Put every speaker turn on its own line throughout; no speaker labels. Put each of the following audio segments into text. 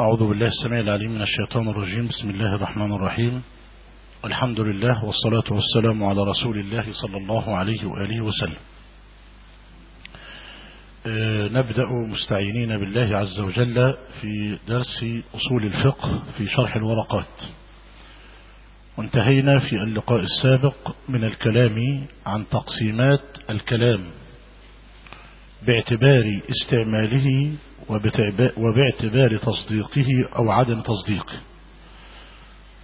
أعوذ بالله السميع العليم من الشيطان الرجيم. بسم الله الرحمن الرحيم. الحمد لله والصلاة والسلام على رسول الله صلى الله عليه وآله وسلم. آه نبدأ مستعينين بالله عز وجل في درس أصول الفقه في شرح الورقات. وانتهينا في اللقاء السابق من الكلام عن تقسيمات الكلام باعتبار استعماله وباعتبار تصديقه أو عدم تصديقه.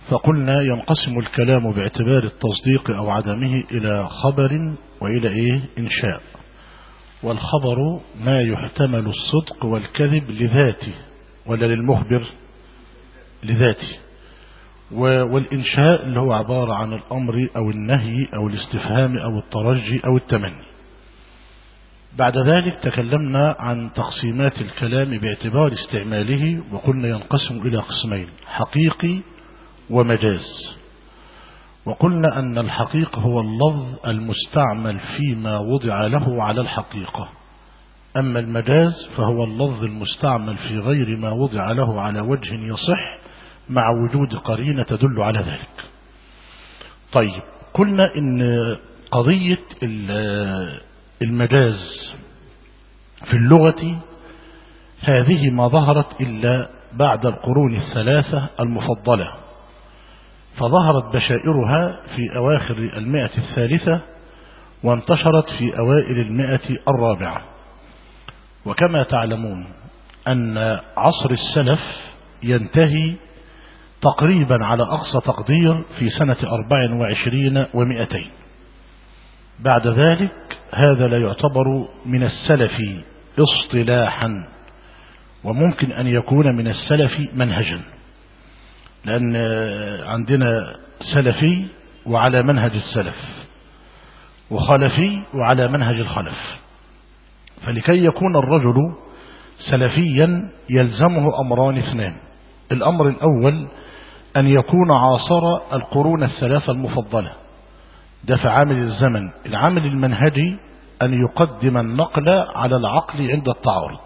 فقلنا ينقسم الكلام باعتبار التصديق أو عدمه إلى خبر وإلى إيه؟ إنشاء. والخبر ما يحتمل الصدق والكذب لذاته ولا للمخبر لذاته. والإنشاء اللي هو عبارة عن الأمر أو النهي أو الاستفهام أو الترجي أو التمني. بعد ذلك تكلمنا عن تقسيمات الكلام باعتبار استعماله وقلنا ينقسم إلى قسمين حقيقي ومجاز. وقلنا أن الحقيقة هو اللفظ المستعمل فيما وضع له على الحقيقة. أما المجاز فهو اللفظ المستعمل في غير ما وضع له على وجه يصح مع وجود قرينة تدل على ذلك. طيب قلنا إن قضية المجاز في اللغة هذه ما ظهرت إلا بعد القرون الثلاثة المفضلة فظهرت بشائرها في أواخر المئة الثالثة وانتشرت في أوائل المئة الرابعة. وكما تعلمون أن عصر السلف ينتهي تقريبا على أقصى تقدير في سنة أربع وعشرين ومئتين بعد ذلك هذا لا يعتبر من السلف اصطلاحا وممكن أن يكون من السلف منهجا. لأن عندنا سلفي وعلى منهج السلف وخلفي وعلى منهج الخلف. فلكي يكون الرجل سلفيا يلزمه أمران اثنان. الأمر الأول أن يكون عاصر القرون الثلاثة المفضلة. ده في عامل الزمن العامل المنهجي أن يقدم النقل على العقل عند التعارض.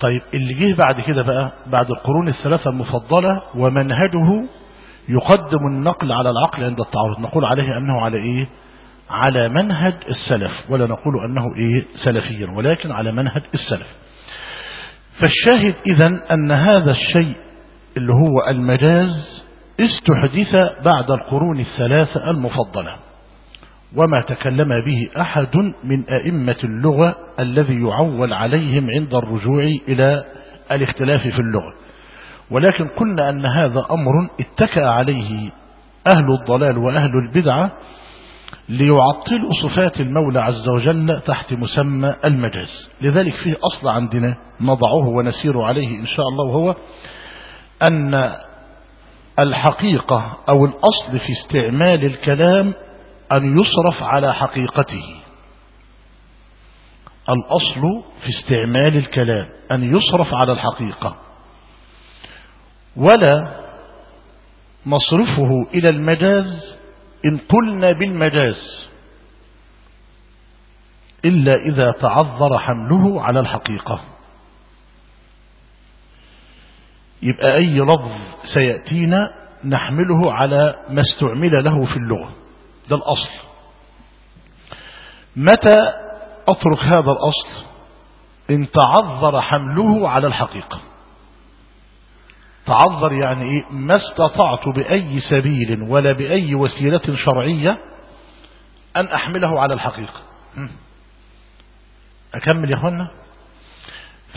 طيب اللي جه بعد كده بقى بعد القرون الثلاثة المفضلة ومنهجه يقدم النقل على العقل عند التعارض. نقول عليه أنه على إيه؟ على منهج السلف ولا نقول أنه إيه؟ سلفيا ولكن على منهج السلف. فالشاهد إذا أن هذا الشيء اللي هو المجاز استحدث بعد القرون الثلاثة المفضلة وما تكلم به أحد من أئمة اللغة الذي يعول عليهم عند الرجوع إلى الاختلاف في اللغة. ولكن قلنا أن هذا أمر اتكأ عليه أهل الضلال وأهل البدعة ليعطلوا صفات المولى عز وجل تحت مسمى المجاز. لذلك فيه أصل عندنا نضعه ونسير عليه إن شاء الله وهو أن الحقيقة أو الأصل في استعمال الكلام أن يصرف على حقيقته. الأصل في استعمال الكلام أن يصرف على الحقيقة. ولا نصرفه إلى المجاز إن قلنا بالمجاز إلا إذا تعذر حمله على الحقيقة. يبقى أي لفظ سيأتينا نحمله على ما استعمل له في اللغة. ده الأصل. متى أترك هذا الأصل؟ إن تعذر حمله على الحقيقة. تعذر يعني إيه؟ ما استطعت بأي سبيل ولا بأي وسيلة شرعية أن أحمله على الحقيقة. أكمل يا أخوانا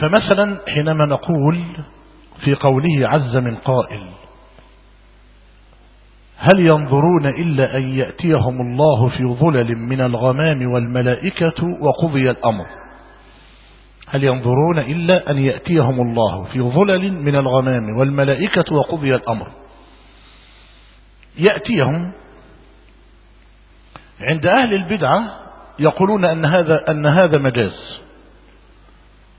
فمثلا حينما نقول في قوله عز من قائل هل ينظرون إلا أن يأتيهم الله في ظلل من الغمام والملائكة وقضي الأمر؟ هل ينظرون إلا أن يأتيهم الله في ظلل من الغمام والملائكة وقضي الأمر؟ يأتيهم عند أهل البدعة يقولون أن هذا, أن هذا مجاز.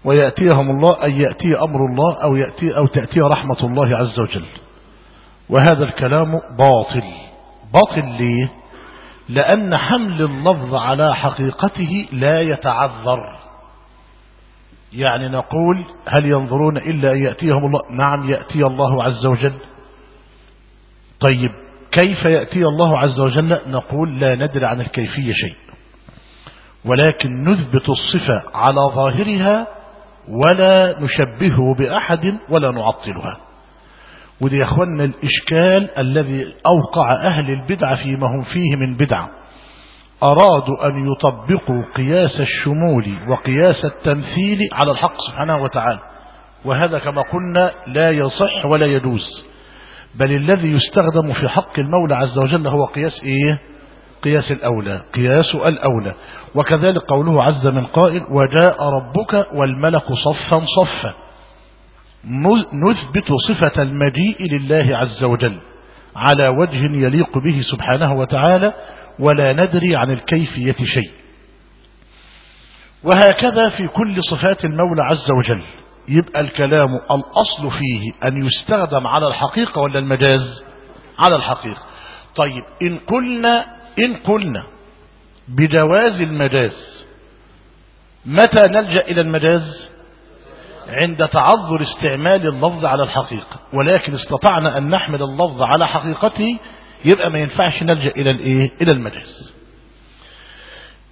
ويأتيهم الله أن يأتي أمر الله أو, يأتي أو تأتي رحمة الله عز وجل. وهذا الكلام باطل. باطل ليه؟ لأن حمل اللفظ على حقيقته لا يتعذر. يعني نقول هل ينظرون إلا أن يأتيهم الله؟ نعم يأتي الله عز وجل. طيب كيف يأتي الله عز وجل؟ نقول لا ندري عن الكيفية شيء. ولكن نثبت الصفة على ظاهرها ولا نشبهه بأحد ولا نعطلها. ودي يا أخوانا الإشكال الذي أوقع أهل البدع فيما هم فيه من بدعة أرادوا أن يطبقوا قياس الشمول وقياس التمثيل على الحق سبحانه وتعالى. وهذا كما قلنا لا يصح ولا يجوز. بل الذي يستخدم في حق المولى عز وجل هو قياس إيه؟ قياس الأولى قياس الأولى. وكذلك قوله عز من قائل وجاء ربك والملك صفا صفا. نثبت صفة المجيء لله عز وجل على وجه يليق به سبحانه وتعالى ولا ندري عن الكيفية شيء. وهكذا في كل صفات المولى عز وجل. يبقى الكلام الأصل فيه أن يستخدم على الحقيقة ولا المجاز؟ على الحقيقة. طيب إن قلنا إن قلنا بجواز المجاز متى نلجأ إلى المجاز؟ عند تعذر استعمال اللفظ على الحقيقة ولكن استطعنا أن نحمل اللفظ على حقيقته يبقى ما ينفعش نلجأ إلى الإيه؟ إلى المجاز.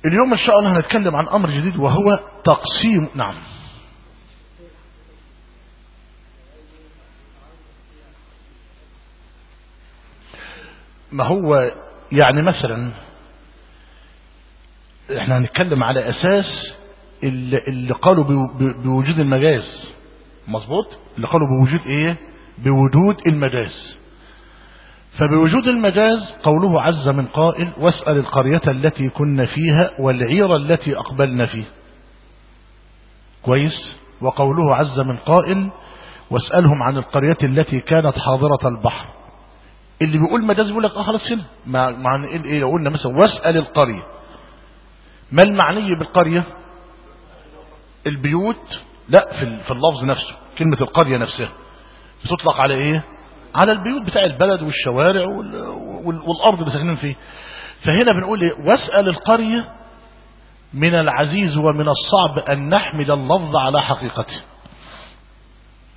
اليوم إن شاء الله هنتكلم عن أمر جديد وهو تقسيم نعم. ما هو يعني مثلا إحنا هنتكلم على أساس اللي, اللي قالوا بوجود المجاز. مظبوط؟ اللي قالوا بوجود إيه؟ بوجود المجاز. فبوجود المجاز قوله عز من قائل واسأل القرية التي كنا فيها والعير التي أقبلنا فيه. كويس؟ وقوله عز من قائل واسألهم عن القرية التي كانت حاضرة البحر. اللي بيقول مجاز بيقول لك آه خلاص هنا معنى إيه لو قلنا مثلا واسأل القرية. ما المعني بالقرية؟ البيوت. لا في في اللفظ نفسه كلمة القرية نفسها. بتطلق على إيه؟ على البيوت بتاع البلد والشوارع والأرض اللي ساكنين فيه. فهنا بنقول إيه؟ واسأل القرية من العزيز ومن الصعب أن نحمل اللفظ على حقيقته.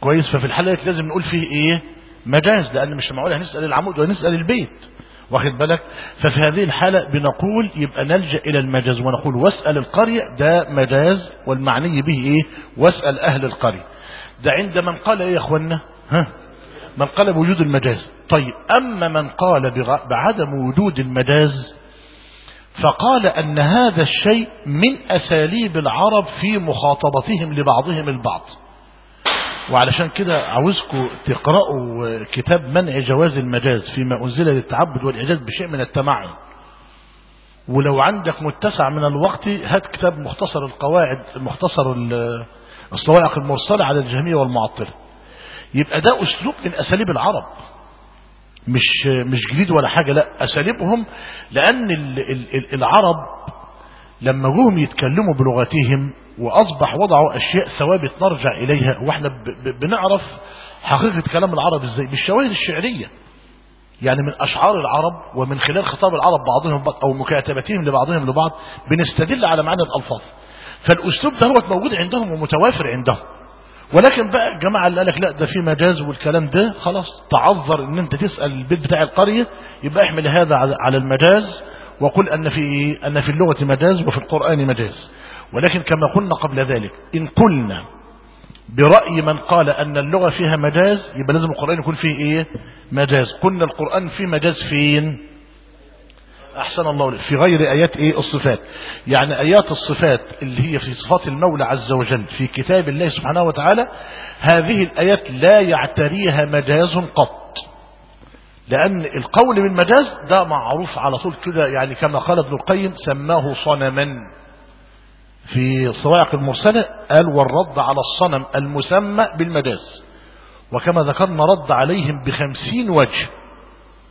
كويس؟ ففي الحالة لازم نقول فيه إيه؟ مجاز لأن مش معقول هنسأل العمود ونسأل البيت. واخد بالك؟ ففي هذه الحالة بنقول يبقى نلجأ إلى المجاز ونقول واسأل القرية ده مجاز والمعني به إيه؟ واسأل أهل القرية. ده عند من قال إيه يا أخوانا ها؟ من قال بوجود المجاز. طيب أما من قال بعدم وجود المجاز فقال أن هذا الشيء من أساليب العرب في مخاطبتهم لبعضهم البعض. وعلشان كده عاوزكم تقرأوا كتاب منع جواز المجاز فيما أنزل للتعبد والإعجاز بشيء من التمعن. ولو عندك متسع من الوقت هات كتاب مختصر القواعد مختصر الصواعق المرسلة على الجهمية والمعطلة. يبقى ده أسلوب من أساليب العرب. مش مش جديد ولا حاجة لا أساليبهم لأن العرب لما جوهم يتكلموا بلغتهم وأصبح وضعوا أشياء ثوابت نرجع إليها. وإحنا بنعرف حقيقة كلام العرب إزاي؟ بالشواهد الشعرية. يعني من أشعار العرب ومن خلال خطاب العرب بعضهم بعض أو مكاتبتهم لبعضهم لبعض بنستدل على معنى الألفاظ. فالأسلوب ده هو موجود عندهم ومتوافر عندهم. ولكن بقى الجماعة اللي قالك لا ده في مجاز والكلام ده خلاص تعذر إن أنت تسأل البيت بتاع القرية يبقى احمل هذا على المجاز وقل أن في أن في اللغة مجاز وفي القرآن مجاز. ولكن كما قلنا قبل ذلك إن قلنا برأي من قال أن اللغة فيها مجاز يبقى لازم القرآن يكون فيه إيه؟ مجاز. قلنا القرآن فيه مجاز فين؟ أحسن الله في غير آيات إيه؟ الصفات. يعني آيات الصفات اللي هي في صفات المولى عز وجل في كتاب الله سبحانه وتعالى هذه الآيات لا يعتريها مجاز قط. لأن القول بالمجاز ده معروف على طول كده يعني كما قال ابن القيم سماه صنما. في صواعق المرسلة قال والرد على الصنم المسمى بالمجاز وكما ذكرنا رد عليهم بخمسين وجه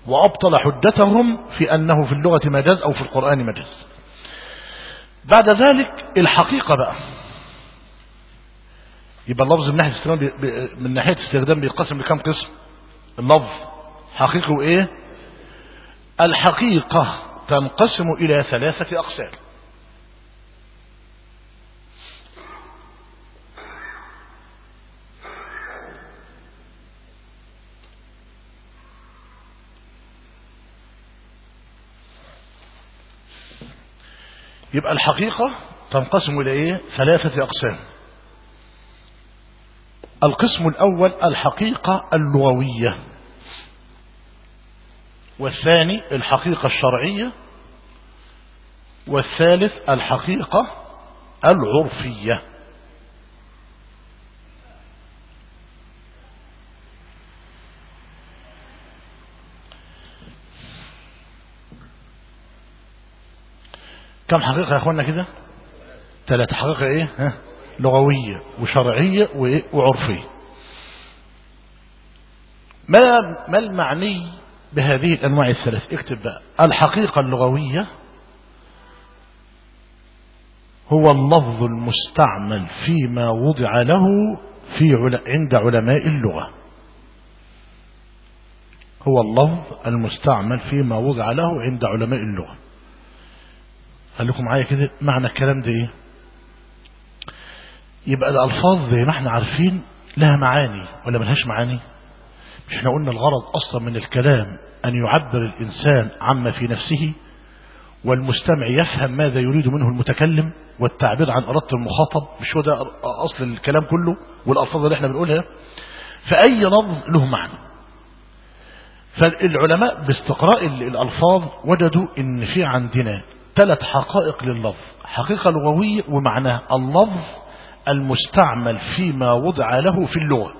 وأبطل حجتهم في أنه في اللغة مجاز أو في القرآن مجاز بعد ذلك الحقيقة بقى. يبقى اللفظ من ناحية استخدام من ناحية استخدام بيقسم لكم قسم؟ اللفظ حقيقي وإيه الحقيقة تنقسم إلى ثلاثة أقسام. يبقى الحقيقة تنقسم إلى إيه؟ ثلاثة أقسام. القسم الأول الحقيقة اللغوية. والثاني الحقيقة الشرعية. والثالث الحقيقة العرفية. كم حقيقة يا أخوانا كده؟ ثلاث حقيقة إيه؟ ها؟ لغوية وشرعية وإيه؟ وعرفية. ما ما المعني بهذه الأنواع الثلاث؟ اكتب بقى. الحقيقة اللغوية هو اللفظ المستعمل فيما وضع له في عل... عند علماء اللغة. هو اللفظ المستعمل فيما وضع له عند علماء اللغة. قال لكم معايا كده معنى الكلام ده إيه؟ يبقى الألفاظ زي ما إحنا عارفين لها معاني ولا ملهاش معاني؟ مش إحنا قلنا الغرض أصلا من الكلام أن يعبر الإنسان عما في نفسه والمستمع يفهم ماذا يريد منه المتكلم والتعبير عن إرادة المخاطب مش هو ده أصل الكلام كله والألفاظ اللي إحنا بنقولها؟ فأي لفظ له معنى. فالعلماء باستقراء الألفاظ وجدوا إن في عندنا ثلاث حقائق لللفظ. حقيقة لغوية ومعناه اللفظ المستعمل فيما وضع له في اللغة.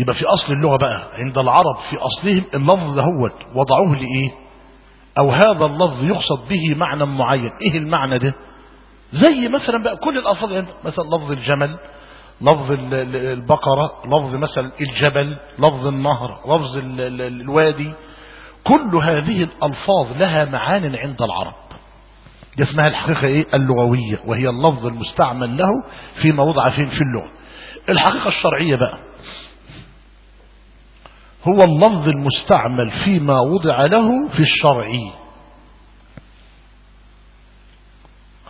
يبقى في أصل اللغة بقى. عند العرب في أصلهم اللفظ ده هو وضعوه لإيه؟ أو هذا اللفظ يقصد به معنى معين. إيه المعنى ده؟ زي مثلا بقى كل الألفاظ مثلا لفظ الجمل لفظ البقرة لفظ مثلا الجبل لفظ النهر لفظ الوادي. كل هذه الألفاظ لها معان عند العرب. دي اسمها الحقيقة إيه؟ اللغوية وهي اللفظ المستعمل له فيما وضع فين في اللغة. الحقيقة الشرعية بقى. هو اللفظ المستعمل فيما وضع له في الشرع.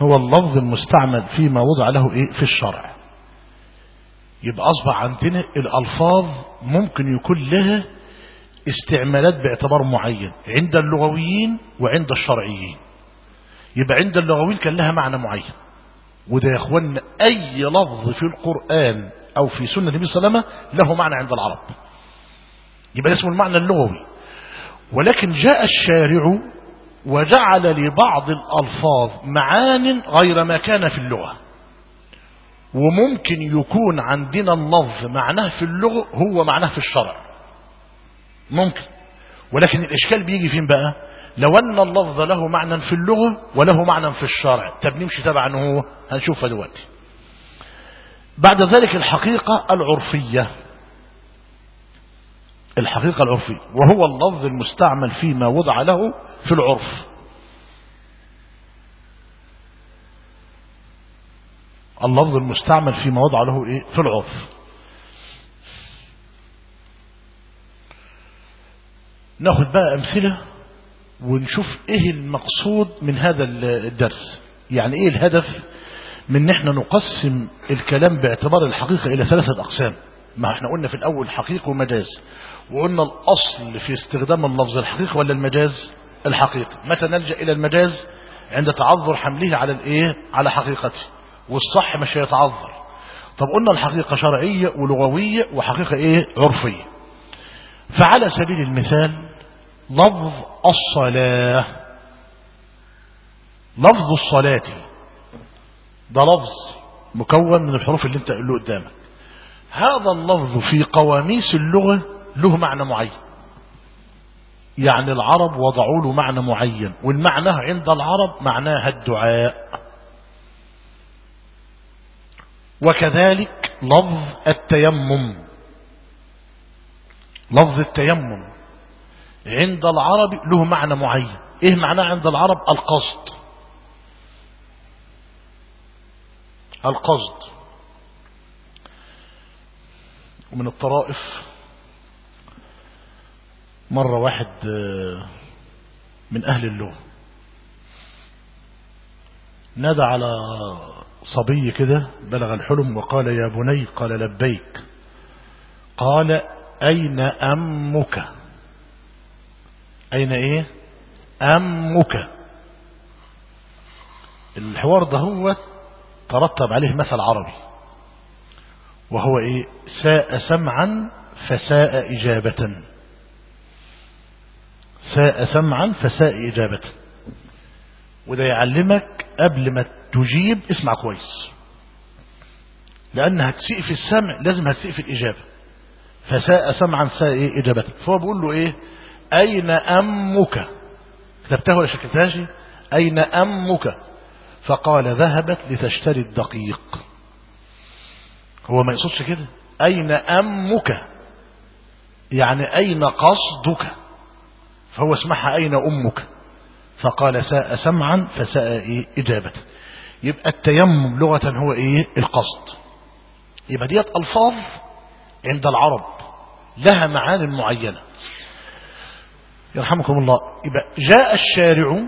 هو اللفظ المستعمل فيما وضع له إيه؟ في الشرع. يبقى أصبح عندنا الألفاظ ممكن يكون لها استعمالات باعتبار معين عند اللغويين وعند الشرعيين. يبقى عند اللغويين كان لها معنى معين. وده يا اخوانا أي لفظ في القرآن أو في سنة النبي صلى الله عليه وسلم له معنى عند العرب. يبقى اسمه المعنى اللغوي. ولكن جاء الشارع وجعل لبعض الألفاظ معان غير ما كان في اللغة. وممكن يكون عندنا اللفظ معناه في اللغة هو معناه في الشرع. ممكن. ولكن الإشكال بيجي فين بقى؟ لو أن اللفظ له معنى في اللغة وله معنى في الشرع. طب نمشي تبع أنه هو هنشوفها دلوقتي. بعد ذلك الحقيقة العرفية. الحقيقة العرفية. وهو اللفظ المستعمل فيما وضع له في العرف. اللفظ المستعمل فيما وضع له إيه؟ في العرف. ناخد بقى أمثلة ونشوف إيه المقصود من هذا الدرس. يعني إيه الهدف من إن إحنا نقسم الكلام باعتبار الحقيقة إلى ثلاثة أقسام؟ ما إحنا قلنا في الأول حقيقة ومجاز وقلنا الأصل في استخدام اللفظ الحقيقة ولا المجاز؟ الحقيقة. متى نلجأ إلى المجاز؟ عند تعذر حمله على الإيه؟ على حقيقته. والصح مش هيتعذر. طب قلنا الحقيقة شرعية ولغوية وحقيقة إيه؟ عرفية. فعلى سبيل المثال لفظ الصلاة. لفظ الصلاة. ده لفظ مكون من الحروف اللي انت قله قدامك. هذا اللفظ في قواميس اللغة له معنى معين. يعني العرب وضعوا له معنى معين والمعنى عند العرب معناها الدعاء. وكذلك لفظ التيمم. لفظ التيمم عند العرب له معنى معين. إيه معناه عند العرب؟ القصد. القصد. ومن الطرائف مرة واحد من أهل اللغة. نادى على صبي كده بلغ الحلم وقال يا بني قال لبيك. قال أين أمك؟ أين إيه؟ أمك. الحوار ده هو ترتب عليه مثل عربي. وهو إيه؟ ساء سمعا فساء إجابة. ساء سمعا فساء إجابة. وده يعلمك قبل ما تجيب اسمع كويس. لأن هتسيء في السمع لازم هتسيء في الإجابة. فساء سمعا ساء إيه إجابة فهو بيقول له إيه؟ أين أمك؟ كتبتها ولا شكلتهاش أين أمك؟ فقال ذهبت لتشتري الدقيق. هو ما يقصدش كده. أين أمك؟ يعني أين قصدك؟ فهو اسمعها أين أمك؟ فقال ساء سمعا فساء إيه إجابة يبقى التيمم لغة هو إيه؟ القصد. يبقى ديت ألفاظ عند العرب لها معان معينة. يرحمكم الله. يبقى جاء الشارع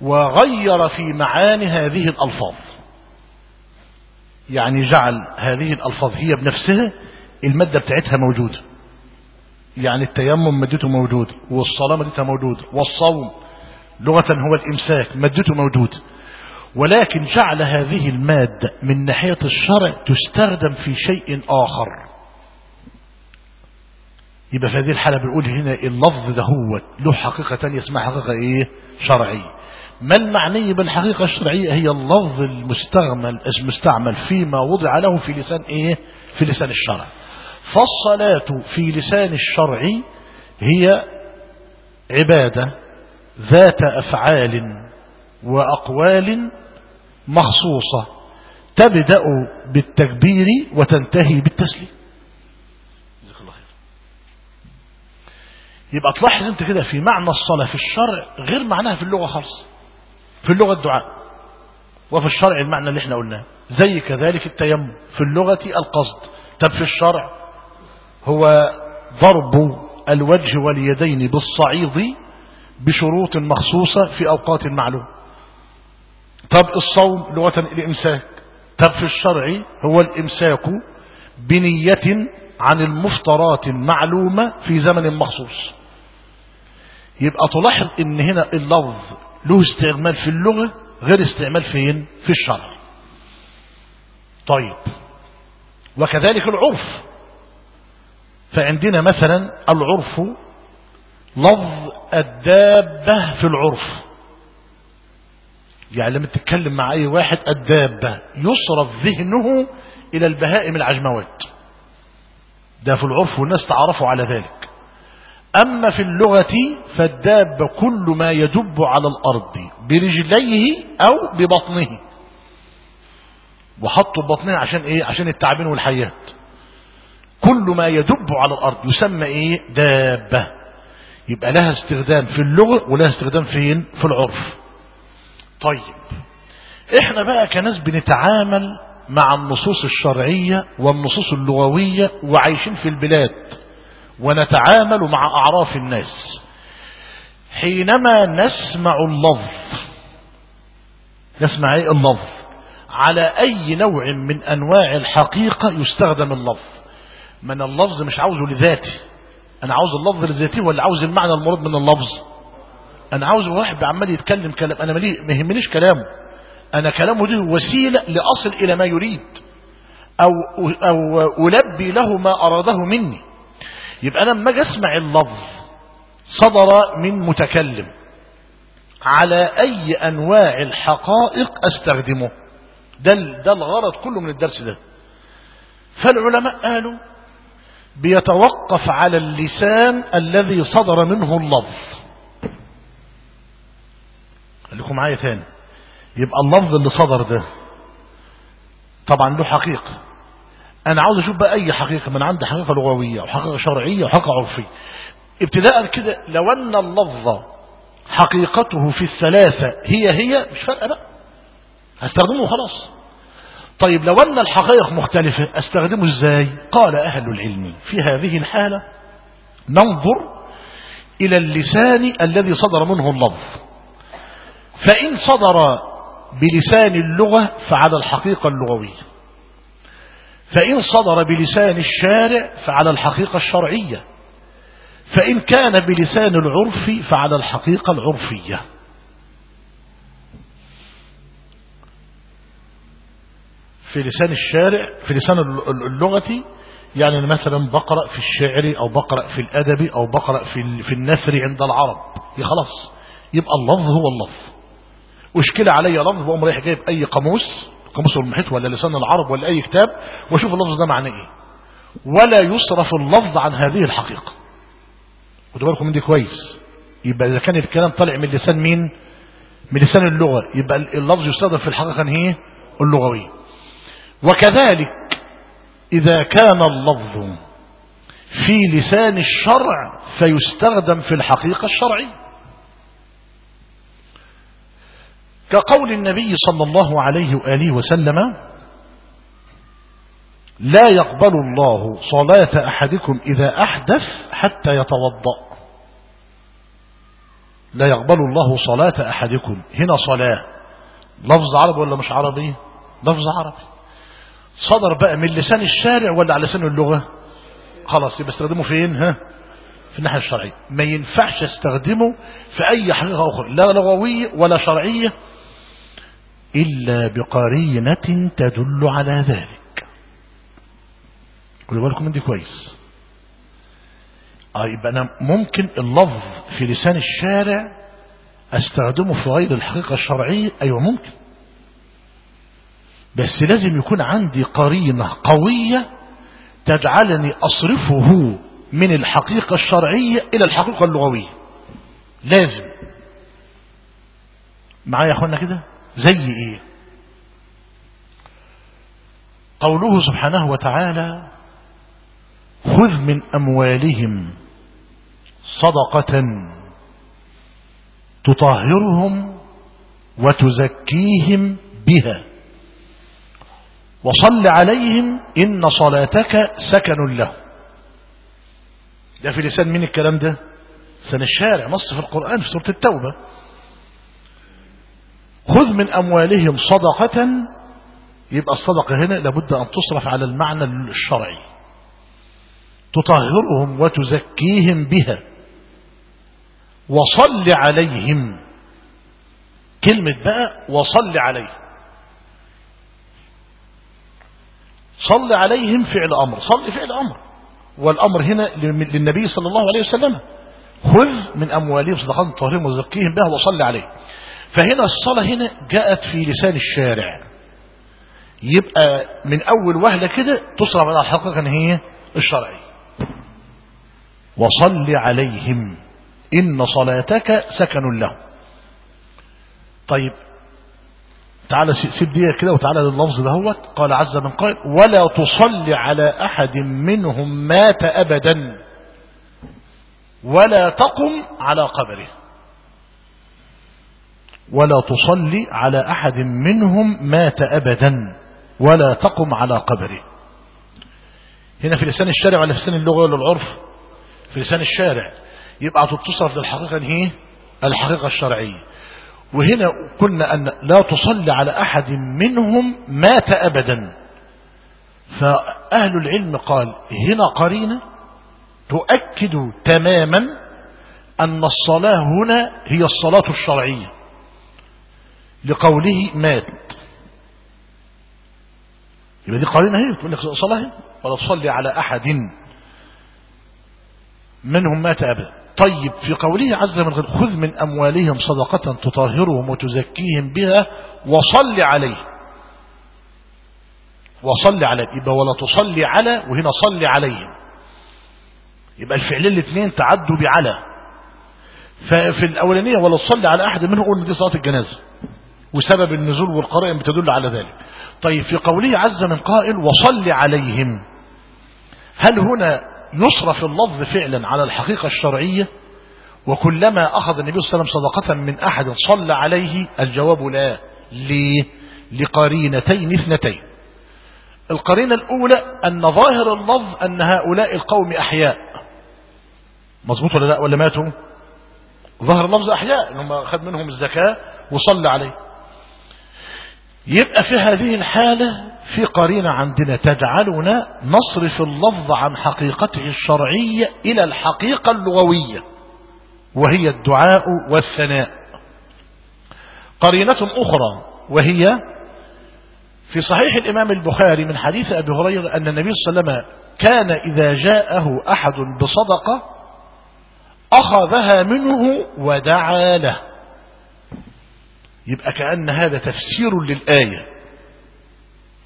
وغير في معاني هذه الألفاظ. يعني جعل هذه الألفاظ هي بنفسها المادة بتاعتها موجودة. يعني التيمم مادته موجودة والصلاة مادتها موجودة والصوم لغة هو الإمساك مادته موجودة ولكن جعل هذه المادة من ناحية الشرع تستخدم في شيء آخر. يبقى في هذه الحالة بنقول هنا اللفظ ده هو له حقيقة تانية اسمها حقيقة إيه؟ شرعية. ما المعني بالحقيقة الشرعية؟ هي اللفظ المستعمل المستعمل فيما وضع له في لسان إيه؟ في لسان الشرع. فالصلاة في لسان الشرع هي عبادة ذات أفعال وأقوال مخصوصة تبدأ بالتكبير وتنتهي بالتسليم. يبقى تلاحظ انت كده في معنى الصلاة في الشرع غير معناها في اللغة خالص. في اللغة الدعاء. وفي الشرع المعنى اللي إحنا قلناه. زي كذلك التيمم في اللغة القصد. طب في الشرع هو ضرب الوجه واليدين بالصعيد بشروط مخصوصة في أوقات معلومة. طب الصوم لغة الإمساك. طب في الشرع هو الإمساك بنية عن المفطرات المعلومة في زمن مخصوص. يبقى تلاحظ إن هنا اللفظ له استعمال في اللغة غير استعمال فين؟ في الشرع. طيب. وكذلك العرف. فعندنا مثلا العرف لفظ الدابة في العرف. يعني لما تتكلم مع أي واحد الدابة يصرف ذهنه إلى البهائم العجموات. ده في العرف والناس تعرفوا على ذلك. أما في اللغة فالدابة كل ما يدب على الأرض برجليه أو ببطنه. وحطوا ببطنه عشان إيه؟ عشان التعابين والحيات. كل ما يدب على الأرض يسمى إيه؟ دابة. يبقى لها استخدام في اللغة ولها استخدام فين؟ في العرف. طيب إحنا بقى كناس بنتعامل مع النصوص الشرعية والنصوص اللغوية وعايشين في البلاد ونتعامل مع أعراف الناس. حينما نسمع اللفظ نسمع إيه اللفظ؟ على أي نوع من أنواع الحقيقة يستخدم اللفظ؟ من اللفظ مش عاوزه لذاته أنا عاوز اللفظ لذاته ولا عاوز المعنى المراد من اللفظ؟ أنا عاوز واحد عمال يتكلم كلام أنا يهمنيش كلامه. أنا كلامه دي وسيلة لأصل إلى ما يريد. أو, أو ألبي له ما أراده مني. يبقى أنا لما أسمع اللفظ صدر من متكلم. على أي أنواع الحقائق أستخدمه. ده, ده الغرض كله من الدرس ده. فالعلماء قالوا بيتوقف على اللسان الذي صدر منه اللفظ. خليكم معايا ثاني يبقى اللفظ اللي صدر ده طبعا له حقيقة. أنا عاوز أشوف بقى أي حقيقة من عندي حقيقة لغوية وحقيقة شرعية وحقيقة عرفية. ابتداء كده لو أن اللفظ حقيقته في الثلاثة هي هي مش فارقة بقى هستخدمه خلاص طيب لو أن الحقائق مختلفة أستخدمه إزاي؟ قال أهل العلم في هذه الحالة ننظر إلى اللسان الذي صدر منه اللفظ. فإن صدر بلسان اللغة فعلى الحقيقة اللغوية. فإن صدر بلسان الشارع فعلى الحقيقة الشرعية. فإن كان بلسان العرف فعلى الحقيقة العرفية. في لسان الشارع في لسان اللغة يعني مثلا بقرأ في الشعر أو بقرأ في الأدب أو بقرأ في النثر عند العرب. خلاص يبقى اللفظ هو اللفظ. واشكل علي لفظ بقوم رايح جايب أي قاموس قاموس المحيط ولا لسان العرب ولا أي كتاب وأشوف اللفظ ده معناه إيه. ولا يصرف اللفظ عن هذه الحقيقة. خدوا بالكم من دي كويس. يبقى إذا كان الكلام طالع من لسان مين؟ من لسان اللغة. يبقى اللفظ يستخدم في الحقيقة هي اللغوية. وكذلك إذا كان اللفظ في لسان الشرع فيستخدم في الحقيقة الشرعية. كقول النبي صلى الله عليه وآله وسلم لا يقبل الله صلاة أحدكم إذا أحدث حتى يتوضأ. لا يقبل الله صلاة أحدكم. هنا صلاة. لفظ عربي ولا مش عربي؟ لفظ عربي. صدر بقى من لسان الشارع ولا على لسان اللغة؟ خلاص يبقى استخدمه فين؟ ها؟ في الناحية الشرعية. ما ينفعش استخدمه في أي حقيقة أخرى لا لغوية ولا شرعية. إلا بقرينة تدل على ذلك. خلوا بالكم من دي كويس. آه يبقى أنا ممكن اللفظ في لسان الشارع أستخدمه في غير الحقيقة الشرعية؟ أيوة ممكن. بس لازم يكون عندي قرينة قوية تجعلني أصرفه من الحقيقة الشرعية إلى الحقيقة اللغوية. لازم. معايا يا أخوانا كده؟ زي إيه قوله سبحانه وتعالى خذ من أموالهم صدقة تطهرهم وتزكيهم بها. وصل عليهم إن صلاتك سكن له ده في لسان مين الكلام ده؟ لسان الشارع نص في القرآن في سورة التوبة. خذ من أموالهم صدقة. يبقى الصدقة هنا لابد أن تصرف على المعنى الشرعي. تطهرهم وتزكيهم بها. وصل عليهم. كلمة بقى وصل عليهم صل عليهم فعل أمر. صل فعل أمر. والأمر هنا للنبي صلى الله عليه وسلم. خذ من أموالهم صدقات طهرهم وزكيهم بها وصل عليه. فهنا الصلاة هنا جاءت في لسان الشارع. يبقى من أول وهلة كده تصرف على الحقيقة هي الشرعية. وصل عليهم. إن صلاتك سكن لهم. طيب تعالى سيب دي كده وتعالى لللفظ دهوت قال عز من قائل ولا تصلي على أحد منهم مات أبدا. ولا تقم على قبره. ولا تصلي على أحد منهم مات أبدا ولا تقم على قبره. هنا في لسان الشارع ولا في لسان اللغة ولا العرف؟ في لسان الشارع. يبقى تصرف للحقيقة هي الحقيقة الشرعية. وهنا قلنا أن لا تصلي على أحد منهم مات أبدا. فأهل العلم قال هنا قرينة تؤكد تماما أن الصلاة هنا هي الصلاة الشرعية. لقوله مات. يبقى دي قرينة هي تقول لك صلاة ولا تصلي على أحد منهم مات أبدا. طيب في قوله عز وجل خذ من أموالهم صدقة تطهرهم وتزكيهم بها وصل عليه. وصل عليه. يبقى ولا تصلي على وهنا صلي عليهم يبقى الفعلين الاثنين تعدوا بعلى. ففي الأولانية ولا تصلي على أحد منهم قلنا دي صلاة الجنازة. وسبب النزول والقرائن بتدل على ذلك. طيب في قوله عز من قائل وصل عليهم. هل هنا يصرف اللفظ فعلا على الحقيقة الشرعية؟ وكلما أخذ النبي صلى الله عليه وسلم صدقة من أحد صلى عليه الجواب لا. ليه؟ لقرينتين اثنتين. القرينة الأولى أن ظاهر اللفظ أن هؤلاء القوم أحياء. مظبوط ولا لا؟ ولا ماتوا؟ ظاهر اللفظ أحياء إنهم أخذ منهم الزكاة وصلى عليه. يبقى في هذه الحالة في قرينة عندنا تجعلنا نصرف اللفظ عن حقيقته الشرعية إلى الحقيقة اللغوية وهي الدعاء والثناء. قرينة أخرى وهي في صحيح الإمام البخاري من حديث أبي هريرة أن النبي صلى الله عليه وسلم كان إذا جاءه أحد بصدقة أخذها منه ودعا له. يبقى كأن هذا تفسير للآية.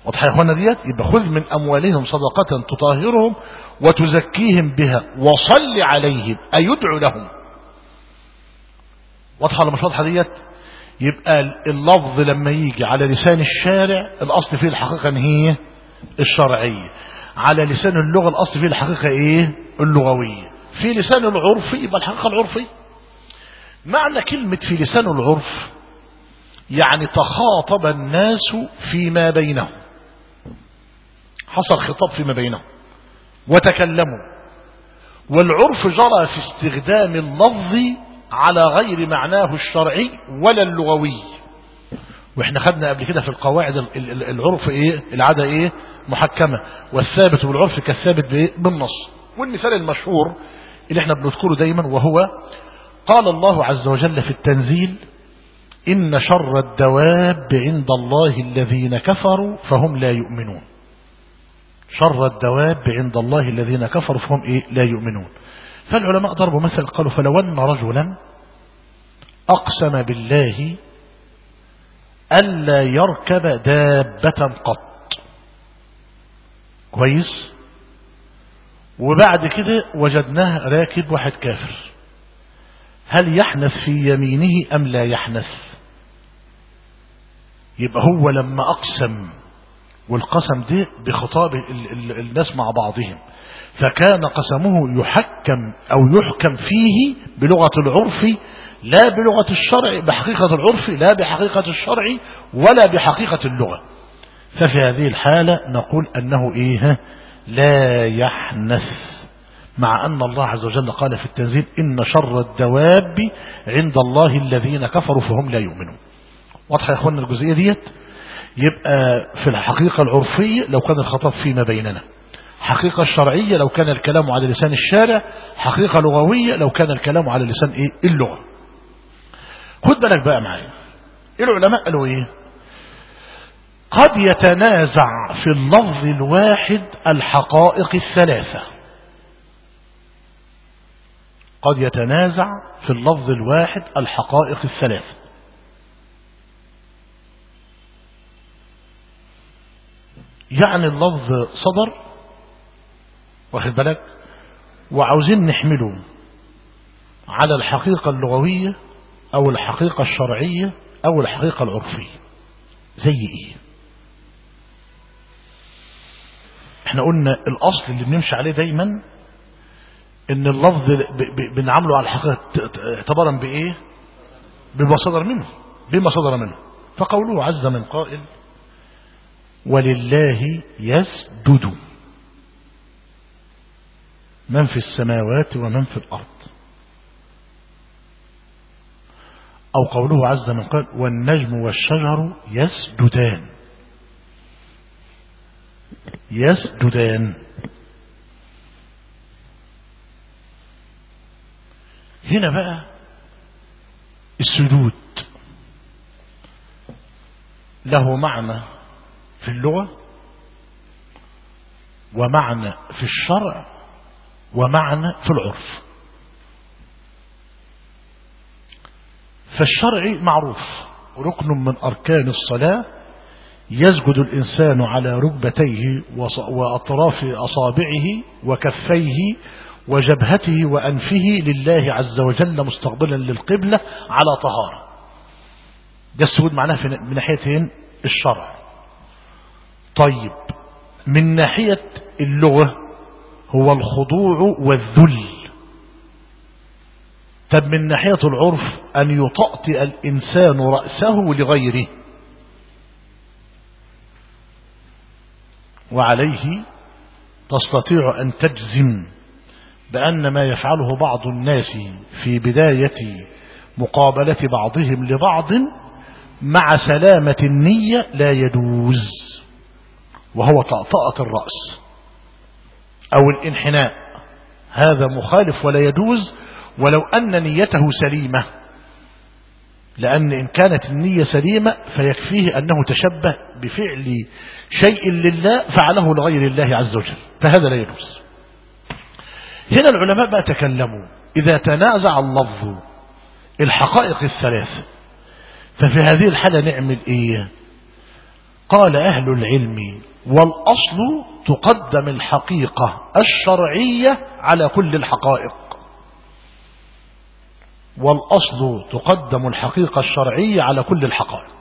واضح يا إخوانا ديت؟ يبقى خذ من أموالهم صدقة تطهرهم وتزكيهم بها وصل عليهم أي يدعو لهم. واضحة ولا مش واضحة ديت؟ يبقى اللفظ لما يجي على لسان الشارع الأصل فيه الحقيقة إن هي الشرعية. على لسان اللغة الأصل فيه الحقيقة إيه؟ اللغوية. في لسان العرف يبقى الحقيقة العرفية. معنى كلمة في لسان العرف يعني تخاطب الناس فيما بينهم. حصل خطاب فيما بينهم. وتكلموا. والعرف جرى في استخدام اللفظ على غير معناه الشرعي ولا اللغوي. وإحنا خدنا قبل كده في القواعد العرف إيه؟ العادة إيه؟ محكمة. والثابت بالعرف كالثابت بالنص. والمثال المشهور اللي إحنا بنذكره دايما وهو قال الله عز وجل في التنزيل إن شر الدواب عند الله الذين كفروا فهم لا يؤمنون. شر الدواب عند الله الذين كفروا فهم إيه؟ لا يؤمنون. فالعلماء ضربوا مثل قالوا فلو أن رجلا أقسم بالله ألا يركب دابة قط. كويس؟ وبعد كده وجدناه راكب واحد كافر. هل يحنث في يمينه أم لا يحنث؟ يبقى هو لما أقسم والقسم ده بخطاب الناس مع بعضهم فكان قسمه يحكم أو يحكم فيه بلغة العرف لا بلغة الشرع بحقيقة العرف لا بحقيقة الشرع ولا بحقيقة اللغة. ففي هذه الحالة نقول أنه إيه؟ لا يحنث. مع أن الله عز وجل قال في التنزيل إن شر الدواب عند الله الذين كفروا فهم لا يؤمنون. واضح يا أخوانا الجزئية ديت؟ يبقى في الحقيقة العرفية لو كان الخطاب فيما بيننا. حقيقة الشرعية لو كان الكلام على لسان الشارع. حقيقة لغوية لو كان الكلام على لسان إيه؟ اللغة. خد بالك بقى معايا. العلماء قالوا إيه؟ قد يتنازع في اللفظ الواحد الحقائق الثلاثة. قد يتنازع في اللفظ الواحد الحقائق الثلاثة. يعني اللفظ صدر واخد بالك؟ وعاوزين نحمله على الحقيقة اللغوية أو الحقيقة الشرعية أو الحقيقة العرفية. زي إيه؟ إحنا قلنا الأصل اللي بنمشي عليه دايما إن اللفظ بنعامله على الحقيقة اعتبارا بإيه؟ بما صدر منه بما صدر منه. فقوله عز من قائل ولله يسجد. من في السماوات ومن في الأرض. أو قوله عز من قال والنجم والشجر يسجدان. يسجدان. هنا بقى السجود. له معنى في اللغة ومعنى في الشرع ومعنى في العرف. فالشرع معروف ركن من أركان الصلاة يسجد الإنسان على ركبتيه وأطراف أصابعه وكفيه وجبهته وأنفه لله عز وجل مستقبلا للقبلة على طهارة. ده السجود معناه من ناحيتين الشرع. طيب من ناحية اللغة هو الخضوع والذل. طب من ناحية العرف أن يطأطئ الإنسان رأسه لغيره. وعليه تستطيع أن تجزم بأن ما يفعله بعض الناس في بداية مقابلة بعضهم لبعض مع سلامة النية لا يجوز. وهو طأطأة الرأس أو الانحناء. هذا مخالف ولا يجوز ولو أن نيته سليمة. لأن إن كانت النية سليمة فيكفيه أنه تشبه بفعل شيء لله فعله لغير الله عز وجل. فهذا لا يجوز. هنا العلماء بقى تكلموا. إذا تنازع اللفظ الحقائق الثلاث ففي هذه الحالة نعمل إيه؟ قال أهل العلم والأصل تقدم الحقيقة الشرعية على كل الحقائق. والأصل تقدم الحقيقة الشرعية على كل الحقائق.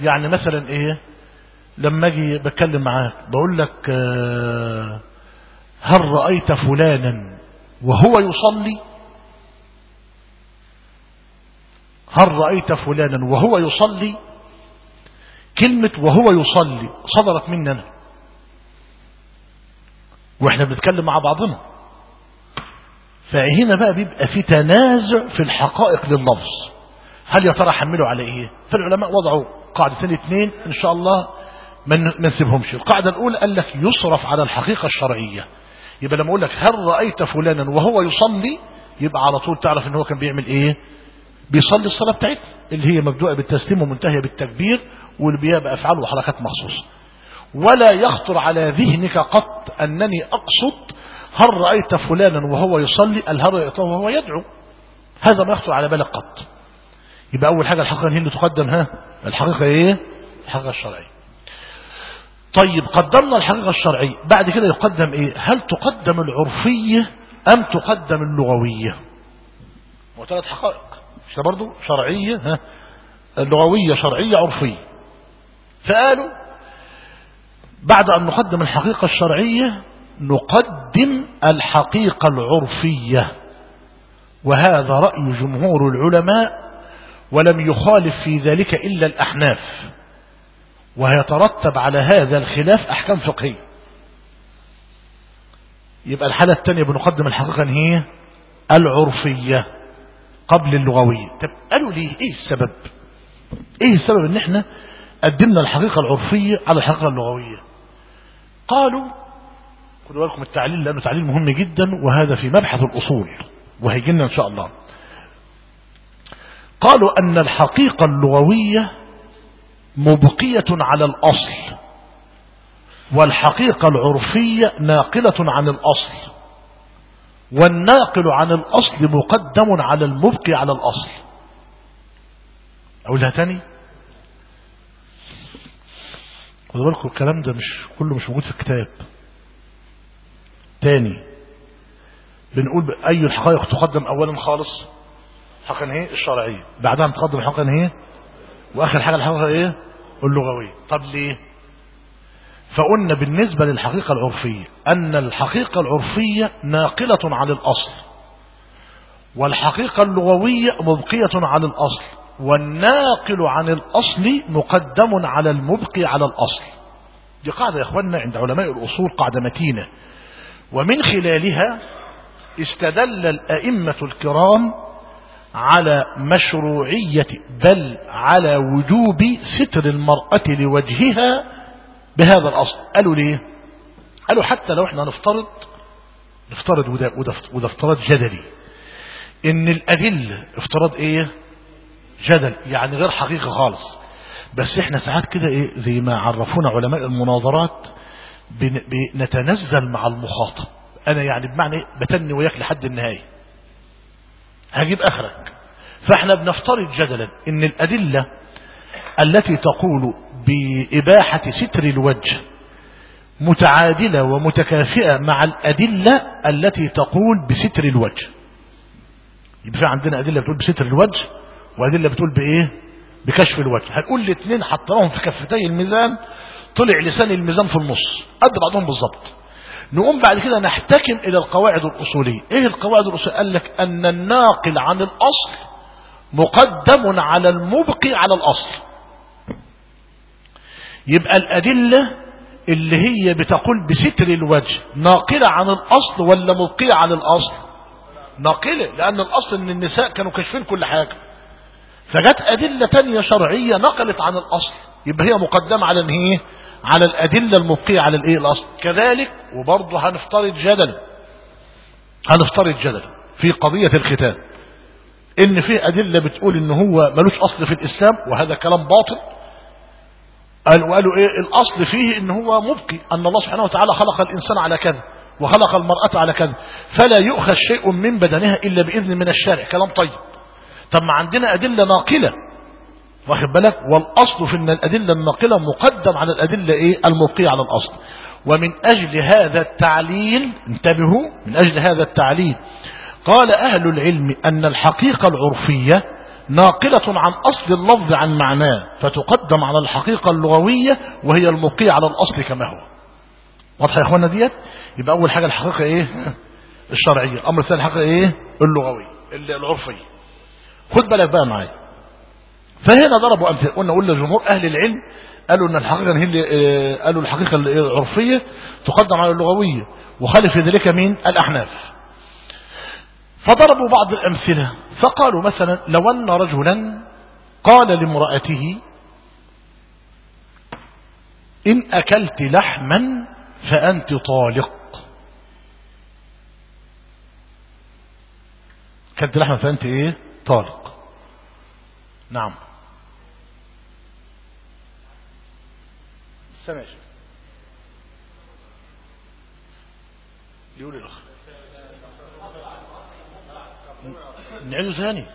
يعني مثلا إيه؟ لما أجي بتكلم معاك بقول لك آه، هل رأيت فلانا وهو يصلي؟ هل رأيت فلانا وهو يصلي؟ كلمة وهو يصلي صدرت مننا وإحنا بنتكلم مع بعضنا. فهنا بقى بيبقى في تنازع في الحقائق لللفظ. هل يا ترى حملوا على إيه؟ فالعلماء وضعوا قاعدتين اثنين إن شاء الله ما نسيبهمش. القاعدة الأولى قال لك يصرف على الحقيقة الشرعية. يبقى لما أقول لك هل رأيت فلانا وهو يصلي؟ يبقى على طول تعرف إن هو كان بيعمل إيه؟ بيصلي الصلاة بتاعتنا اللي هي مبدوءة بالتسليم ومنتهية بالتكبير واللي بأفعال وحركات مخصوصة. ولا يخطر على ذهنك قط أنني أقصد هل رأيت فلانا وهو يصلي؟ هل رأيته وهو يدعو. هذا ما يخطر على بالك قط. يبقى أول حاجة الحقيقة اللي تقدم ها؟ الحقيقة إيه؟ الحقيقة الشرعية. طيب قدمنا الحقيقة الشرعية. بعد كده يقدم إيه؟ هل تقدم العرفية أم تقدم اللغوية؟ وثلاث حقائق. مش برضو شرعية ها اللغوية شرعية عرفية. فقالوا بعد أن نقدم الحقيقة الشرعية نقدم الحقيقة العرفية. وهذا رأي جمهور العلماء ولم يخالف في ذلك إلا الأحناف. ويترتب على هذا الخلاف أحكام فقهية. يبقى الحالة الثانية بنقدم الحقيقة هي العرفية. قبل اللغوية طب قالوا ليه إيه السبب؟ إيه السبب إن إحنا قدمنا الحقيقة العرفية على الحقيقة اللغوية؟ قالوا خدوا بالكم التعليل لأنه تعليل مهم جدا وهذا في مبحث الأصول وهيجي لنا إن شاء الله. قالوا أن الحقيقة اللغوية مبقية على الأصل والحقيقة العرفية ناقلة عن الأصل. والناقل عن الأصل مقدم على المبقي على الأصل. أقولها تاني؟ خدوا بالكم الكلام ده مش كله مش موجود في الكتاب. تاني بنقول أي الحقائق تقدم أولا خالص؟ حقا هي الشرعية. بعدها تقدم حقا هي وآخر حاجة الحقيقة إيه؟ اللغوية. طب ليه؟ فقلنا بالنسبة للحقيقة العرفية أن الحقيقة العرفية ناقلة عن الأصل والحقيقة اللغوية مبقية على الأصل والناقل عن الأصل مقدم على المبقي على الأصل. دي قاعدة يا أخوانا عند علماء الأصول قاعدة متينة. ومن خلالها استدل الأئمة الكرام على مشروعية بل على وجوب ستر المرأة لوجهها بهذا الأصل. قالوا ليه؟ قالوا حتى لو إحنا نفترض نفترض وده, وده, وده افتراض جدلي. إن الأدلة افتراض إيه؟ جدل يعني غير حقيقة خالص. بس إحنا ساعات كده إيه؟ زي ما عرفونا علماء المناظرات بنتنزل مع المخاطب. أنا يعني بمعنى إيه؟ بتني وياك لحد النهاية. هجيب آخرك. فإحنا بنفترض جدلا إن الأدلة التي تقول بإباحة ستر الوجه متعادلة ومتكافئة مع الأدلة التي تقول بستر الوجه. يبقى عندنا أدلة بتقول بستر الوجه وأدلة بتقول بإيه؟ بكشف الوجه. هنقول الاثنين حطناهم في كفتي الميزان طلع لسان الميزان في النص. قد بعضهم بالظبط نقوم بعد كده نحتكم إلى القواعد الأصولية. إيه القواعد الأصولية؟ قال لك أن الناقل عن الأصل مقدم على المبقي على الأصل. يبقى الأدلة اللي هي بتقول بستر الوجه ناقلة عن الأصل ولا مبقية عن الأصل؟ ناقلة لأن الأصل أن النساء كانوا كاشفين كل حاجة. فجت أدلة تانية شرعية نقلت عن الأصل. يبقى هي مقدمة على هي على الأدلة المبقية على الإيه؟ الأصل. كذلك وبرضه هنفترض جدلا هنفترض جدلا في قضية الختان إن في أدلة بتقول إن هو ملوش أصل في الإسلام وهذا كلام باطل. قالوا قالوا إيه؟ الأصل فيه إن هو مبقي أن الله سبحانه وتعالى خلق الإنسان على كذا وخلق المرأة على كذا فلا يؤخذ شيء من بدنها إلا بإذن من الشارع. كلام طيب. طب ما عندنا أدلة ناقلة. واخد بالك؟ والأصل في إن الأدلة الناقلة مقدم على الأدلة إيه؟ المبقية على الأصل. ومن أجل هذا التعليل انتبهوا من أجل هذا التعليل قال أهل العلم أن الحقيقة العرفية ناقلة عن أصل اللفظ عن معناه فتقدم على الحقيقة اللغوية وهي المبقية على الأصل كما هو. واضح يا اخوانا ديت؟ يبقى أول حاجة الحقيقة إيه؟ الشرعية. الأمر الثاني الحقيقة إيه؟ اللغوية العرفية. خد بالك بقى معايا. فهنا ضربوا أمثلة. قلنا قلنا جمهور أهل العلم قالوا أن الحقيقة هي اللي قالوا الحقيقة العرفية تقدم على اللغوية. وخالف ذلك مين؟ الأحناف. فضربوا بعض الأمثلة فقالوا مثلا لو أن رجلا قال لامرأته إن أكلت لحما فأنت طالق. أكلت لحما فأنت إيه؟ طالق. نعم. السماء يقول الأخ. نعيده ثاني.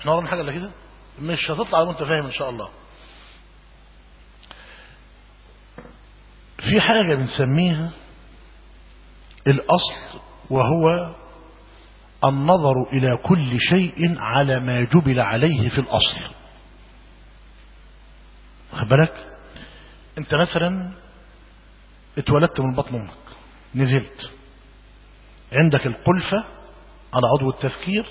إحنا ورانا حاجة الا كده؟ مش هتطلع وانت فاهم إن شاء الله. في حاجة بنسميها الأصل وهو النظر إلى كل شيء على ما جبل عليه في الأصل. بالك؟ أنت مثلا اتولدت من بطن أمك نزلت عندك القلفة على عضو التفكير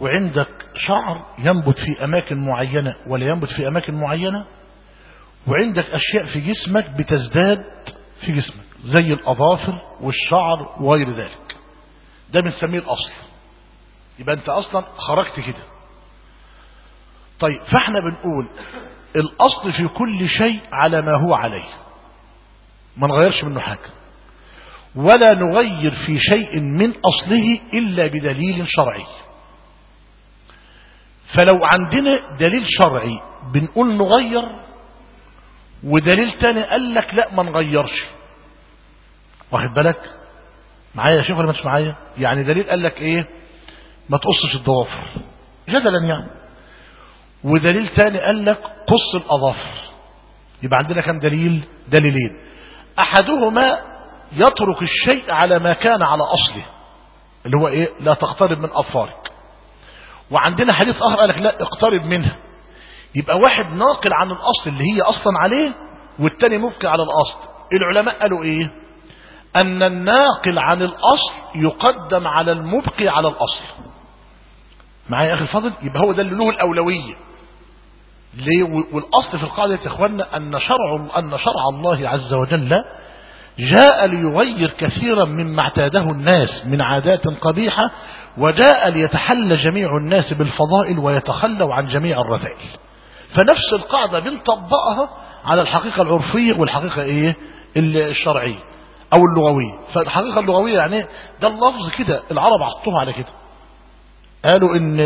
وعندك شعر ينبت في أماكن معينة ولا ينبت في أماكن معينة وعندك أشياء في جسمك بتزداد في جسمك زي الأظافر والشعر وغير ذلك. ده بنسميه الأصل. يبقى أنت أصلا خرجت كده. طيب فإحنا بنقول الأصل في كل شيء على ما هو عليه. ما نغيرش منه حاجة. ولا نغير في شيء من أصله إلا بدليل شرعي. فلو عندنا دليل شرعي بنقول نغير ودليل تاني قال لك لا ما نغيرش. واخد بالك؟ معايا يا شيخ ولا مش معايا؟ يعني دليل قال لك إيه؟ ما تقصش الضوافر. جدلا يعني. ودليل تاني قال لك قص الأظافر. يبقى عندنا كم دليل؟ دليلين. أحدهما يترك الشيء على ما كان على أصله اللي هو إيه؟ لا تقترب من أظفارك. وعندنا حديث آخر قال لك لا اقترب منها. يبقى واحد ناقل عن الأصل اللي هي أصلا عليه والتاني مبقي على الأصل. العلماء قالوا إيه؟ أن الناقل عن الأصل يقدم على المبقي على الأصل. معايا يا أخي الفاضل؟ يبقى هو ده اللي له الأولوية. ليه؟ والأصل في القاعدة يا إخواننا أن شرع أن شرع الله عز وجل جاء ليغير كثيرا مما اعتاده الناس من عادات قبيحة وجاء ليتحلى جميع الناس بالفضائل ويتخلوا عن جميع الرذائل. فنفس القاعدة بنطبقها على الحقيقة العرفية والحقيقة إيه؟ الشرعية أو اللغوية. فالحقيقة اللغوية يعني ده اللفظ كده العرب عطوها على كده. قالوا إن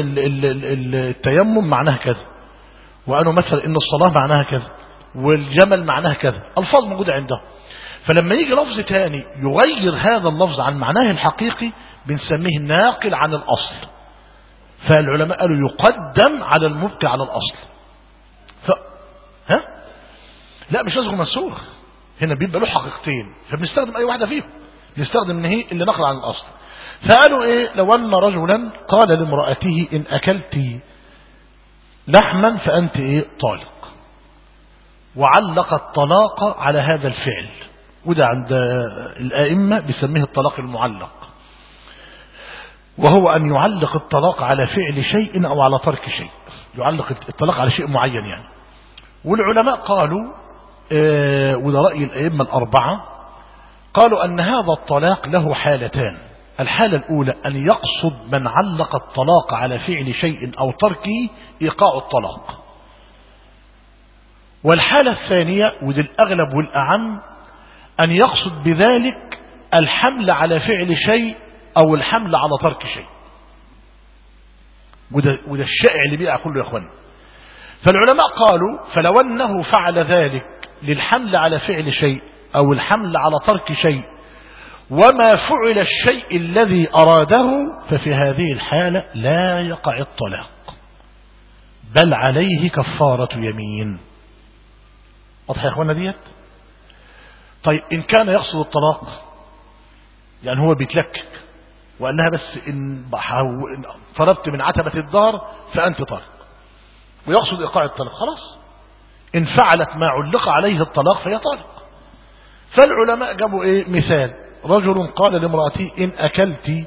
التيمم معناها كذا. وقالوا مثلا إن الصلاة معناها كذا. والجمل معناها كذا. الفاظ موجودة عندهم. فلما يجي لفظ تاني يغير هذا اللفظ عن معناه الحقيقي بنسميه ناقل عن الأصل. فالعلماء قالوا يقدم على المبقي على الأصل. ف... ها؟ لا مش لازم منسوخ. هنا بيبقى له حقيقتين. فبنستخدم أي واحدة فيهم. نستخدم إن هي اللي نقل عن الأصل. فقالوا إيه؟ لو أن رجلا قال لامرأته إن أكلت لحما فأنت إيه؟ طالق. وعلق الطلاق على هذا الفعل. وده عند الآئمة بيسميه الطلاق المعلق. وهو أن يعلق الطلاق على فعل شيء أو على ترك شيء. يعلق الطلاق على شيء معين يعني. والعلماء قالوا آه وده رأي الأئمة الأربعة قالوا أن هذا الطلاق له حالتان. الحالة الأولى أن يقصد من علق الطلاق على فعل شيء أو تركه إيقاع الطلاق. والحالة الثانية وده الأغلب والأعم أن يقصد بذلك الحمل على فعل شيء أو الحمل على ترك شيء. وده, وده الشائع اللي بيقع كله يا أخوانا فالعلماء قالوا فلو أنه فعل ذلك للحمل على فعل شيء أو الحمل على ترك شيء وما فعل الشيء الذي أراده ففي هذه الحالة لا يقع الطلاق. بل عليه كفارة يمين. واضح يا اخوانا ديت؟ طيب إن كان يقصد الطلاق يعني هو بيتلكك وقال لها بس إن فربت من عتبة الدار فأنت طالق ويقصد إيقاع الطلاق خلاص. إن فعلت ما علق عليه الطلاق فهي طالق. فالعلماء جابوا إيه؟ مثال. رجل قال لامرأتي إن أكلت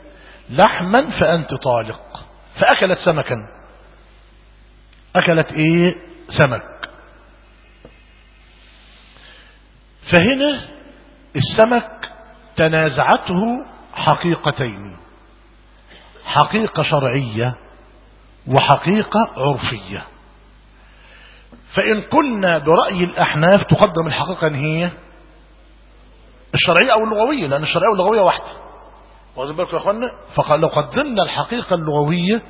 لحما فأنت طالق. فأكلت سمكا. أكلت إيه؟ سمك. فهنا السمك تنازعته حقيقتين حقيقة شرعية وحقيقة عرفية. فإن قلنا برأي الأحناف تقدم الحقيقة إن هي الشرعية أو اللغوية لأن الشرعية واللغوية واحدة. واخدين يا أخوانا فقال لو قدمنا الحقيقة اللغوية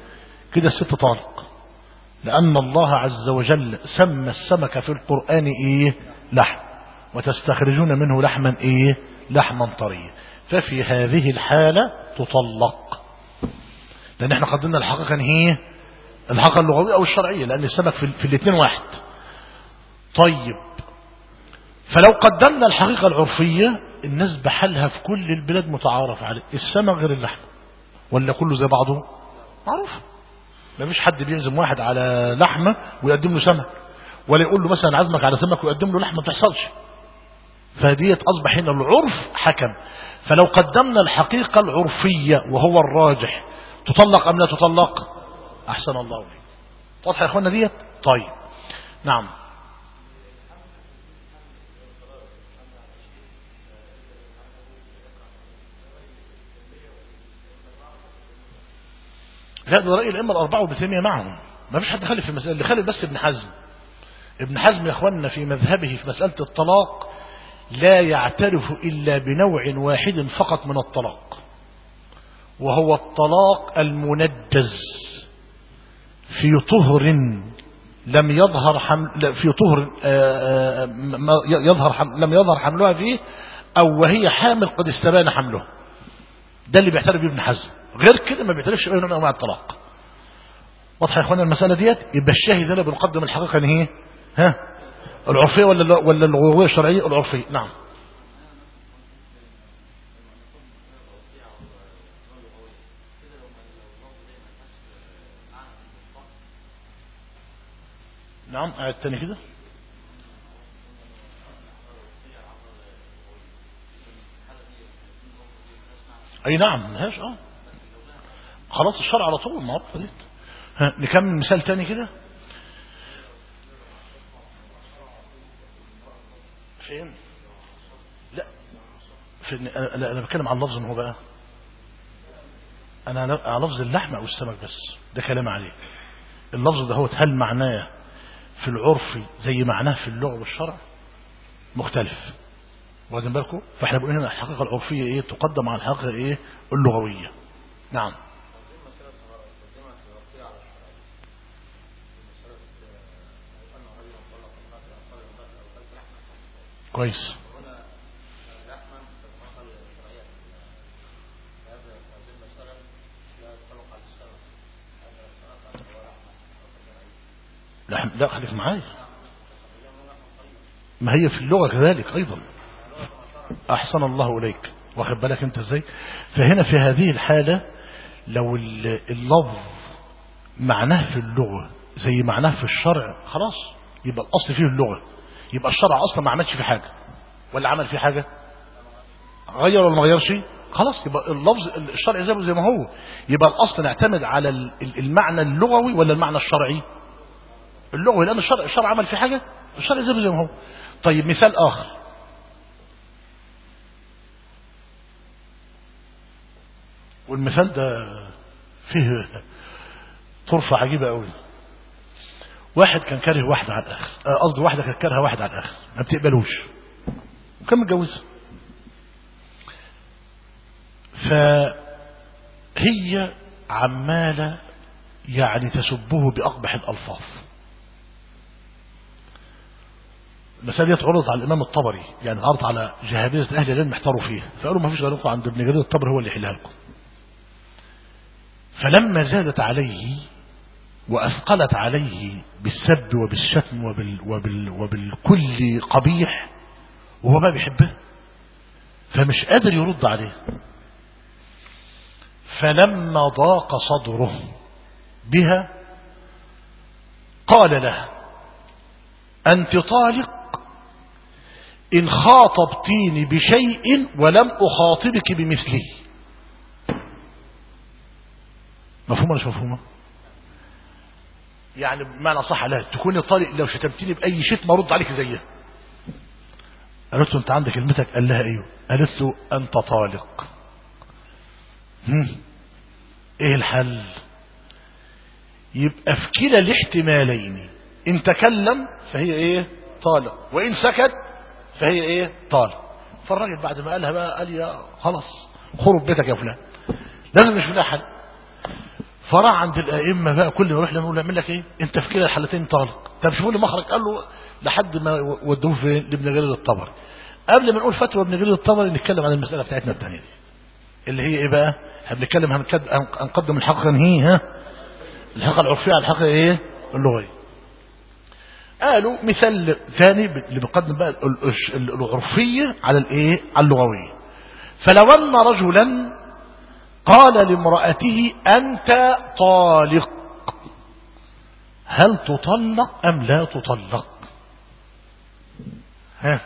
كده الست طالق لأن الله عز وجل سمى السمك في القرآن إيه؟ لحم. وتستخرجون منه لحما إيه؟ لحما طريا ففي هذه الحالة تطلق. لأن إحنا قدمنا الحقيقة هي الحقيقة اللغوية أو الشرعية لأن السمك في, في الاثنين واحد. طيب. فلو قدمنا الحقيقة العرفية الناس بحالها في كل البلاد متعارف عليه. السمك غير اللحم. ولا كله زي بعضه؟ معروف. ما فيش حد بيعزم واحد على لحمة ويقدم له سمك. ولا يقول له مثلا عزمك على سمك ويقدم له لحمة ما تحصلش فديت أصبح هنا العرف حكم. فلو قدمنا الحقيقة العرفية وهو الراجح تطلق أم لا تطلق؟ أحسن الله عليك واضح يا أخوانا ديت؟ طيب. نعم. لا ده رأي الأئمة الأربعة وبتيمية معهم. ما فيش حد خالف في المسألة. اللي خالف بس ابن حزم. ابن حزم يا أخوانا في مذهبه في مسألة الطلاق لا يعترف إلا بنوع واحد فقط من الطلاق وهو الطلاق المندز. في طهر لم يظهر حمل في طهر يظهر حمل لم يظهر حملها فيه أو وهي حامل قد استبان حمله. ده اللي بيعترف به ابن حزم. غير كده ما بيعترفش بأي نوع من أنواع الطلاق. واضح يا اخوانا المسألة ديت؟ يبقى الشاهد هنا بنقدم الحقيقة إن هي ها؟ العرفية ولا ولا اللغوية الشرعية؟ العرفية نعم. نعم. قاعد تاني كده. أي نعم. ملهاش آه. خلاص الشرع على طول. ها نكمل مثال تاني كده. فين لا فين لا أنا بتكلم عن لفظ هو بقى أنا على لفظ اللحم أو السمك بس ده كلام عليه. اللفظ ده هو هل معناه في العرف زي معناه في اللغة والشرع مختلف. واخدين بالكم؟ فإحنا بنقول هنا الحقيقة العرفية إيه؟ تقدم على الحقيقة إيه؟ اللغوية. نعم. كويس. لحم لا خليك معايا. ما هي في اللغة كذلك أيضا. أحسن الله إليك. واخد بالك أنت إزاي؟ فهنا في هذه الحالة لو اللفظ معناه في اللغة زي معناه في الشرع خلاص يبقى الأصل فيه اللغة. يبقى الشرع أصلا ما عملش فيه حاجة. ولا عمل فيه حاجة؟ غير ولا ما غيرش؟ خلاص يبقى اللفظ الشرع زي زي ما هو. يبقى الأصل نعتمد على المعنى اللغوي ولا المعنى الشرعي؟ اللغوي لأن الشرع, الشرع عمل فيه حاجة؟ الشرع زي ما هو. طيب مثال آخر. والمثال ده فيه طرفة عجيبة قوي واحد كان كاره واحدة على الآخر. قصدي واحدة كانت كارهة واحد على الآخر. ما بتقبلوش. وكان متجوزها هي عمالة يعني تسبه بأقبح الألفاظ. المسألة اتعرضت على الإمام الطبري. يعني اتعرضت على جهابيزة أهل العلم احتاروا فيها. فقالوا ما فيش غيركم عند ابن جرير الطبري هو اللي يحلها لكم. فلما زادت عليه وأثقلت عليه بالسب وبالشتم وبال وبال وبالكل قبيح وهو ما بيحبه فمش قادر يرد عليه. فلما ضاق صدره بها قال لها أنت طالق إن خاطبتيني بشيء ولم أخاطبك بمثله مفهومة مش مفهومة يعني بمعنى صح لا تكوني طالق لو شتمتني بأي شتم أرد عليك زيها. قالت له أنت عندك كلمتك قال لها أيوه. قالت له أنت طالق. هم. إيه الحل؟ يبقى في كلا الاحتمالين. إن تكلم فهي إيه؟ طالق. وإن سكت فهي إيه؟ طالق. فالراجل بعد ما قالها بقى قال يا خلاص خرب بيتك يا فلان. لازم مش لها حل فراح عند الأئمة بقى كل يروح لهم يقول لك إيه؟ أنت في كلا الحالتين طالق. طب شوفوا لي؟ مخرج قال له لحد ما ودوه فين لابن جرير الطبري. قبل ما نقول فتوى ابن جرير الطبري نتكلم عن المسألة بتاعتنا الثانية دي. اللي هي إيه بقى؟ إحنا بنتكلم هنقدم الحقيقة هي ها؟ الحقيقة العرفية على الحقيقة إيه؟ اللغوية. قالوا مثال ثاني اللي بيقدم بقى العرفية على الإيه؟ على اللغوية. فلو أن رجلا قال لامرأته أنت طالق. هل تطلق أم لا تطلق؟ ها.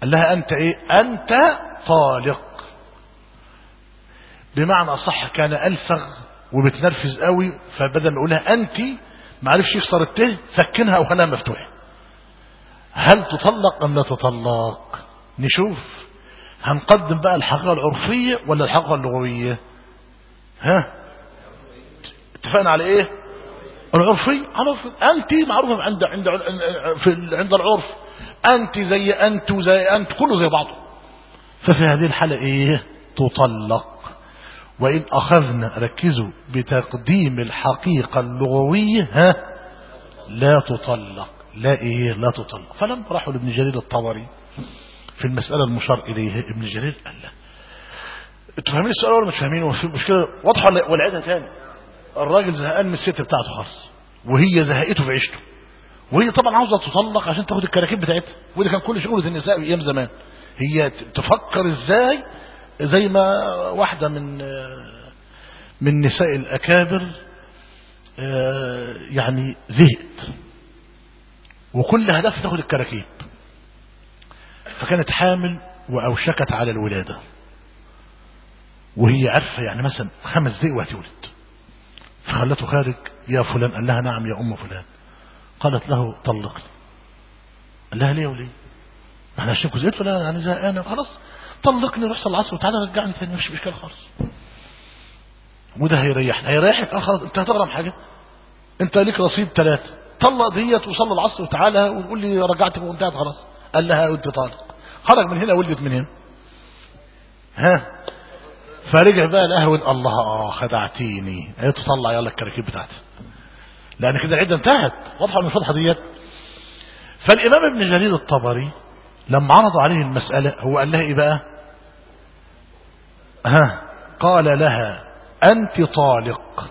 قال لها أنت إيه؟ أنت طالق. بمعنى صح كان ألفغ وبتنرفز قوي فبدل ما يقولها أنت ما عرفش الته سكنها وخلاها مفتوحة. هل تطلق أم لا تطلق؟ نشوف. هنقدم بقى الحقيقة العرفية ولا الحقيقة اللغوية؟ ها؟ اتفقنا على إيه؟ العرفية. عرف أنت معروفة عند عند في عند العرف. أنت زي أنت وزي أنت كله زي بعضه. ففي هذه الحالة إيه؟ تطلق. وإن أخذنا ركزوا بتقديم الحقيقة اللغوية ها؟ لا تطلق. لا إيه؟ لا تطلق. فلما راحوا لابن جرير الطبري. في المسألة المشار إليه ابن جرير قال لا أنتوا فاهمين السؤال ولا مش فاهمين وفي مشكلة واضحة ولا عيدها تاني. الراجل زهقان من الست بتاعته خالص وهي زهقته في عيشته. وهي طبعا عاوزة تطلق عشان تاخد الكراكيب بتاعتها وده كان كل شغلة النساء أيام زمان. هي تفكر إزاي زي ما واحدة من من نساء الأكابر يعني زهقت. وكل هدف تاخد الكراكيب. فكانت حامل وأوشكت على الولادة. وهي عارفة يعني مثلا خمس دقايق وهتولد فخلته خارج يا فلان. قال لها نعم يا أم فلان. قالت له طلقني قال لها ليه وليه؟ إحنا عشان كنت لا يعني زهقانه خلاص طلقني روح صلي العصر وتعالى رجعني تاني مش مشكلة خالص. وده هيريحنا. هيريحك؟ آه خلاص. أنت هتغرم حاجة؟ أنت ليك رصيد ثلاثة طلق ديت وصلي العصر وتعالى وتقول لي رجعتك وانتهت خلاص. قال لها أنت طالق. خرج من هنا ولدت من هنا. ها؟ فرجع بقى القهوة الله آه خدعتيني. قالت طلع يلا الكراكيب بتاعتي. لأن كده العدة انتهت. واضحة من الفضحه ديت. فالإمام ابن جرير الطبري لما عرضوا عليه المسألة هو قال لها إيه بقى؟ ها؟ قال لها أنت طالق.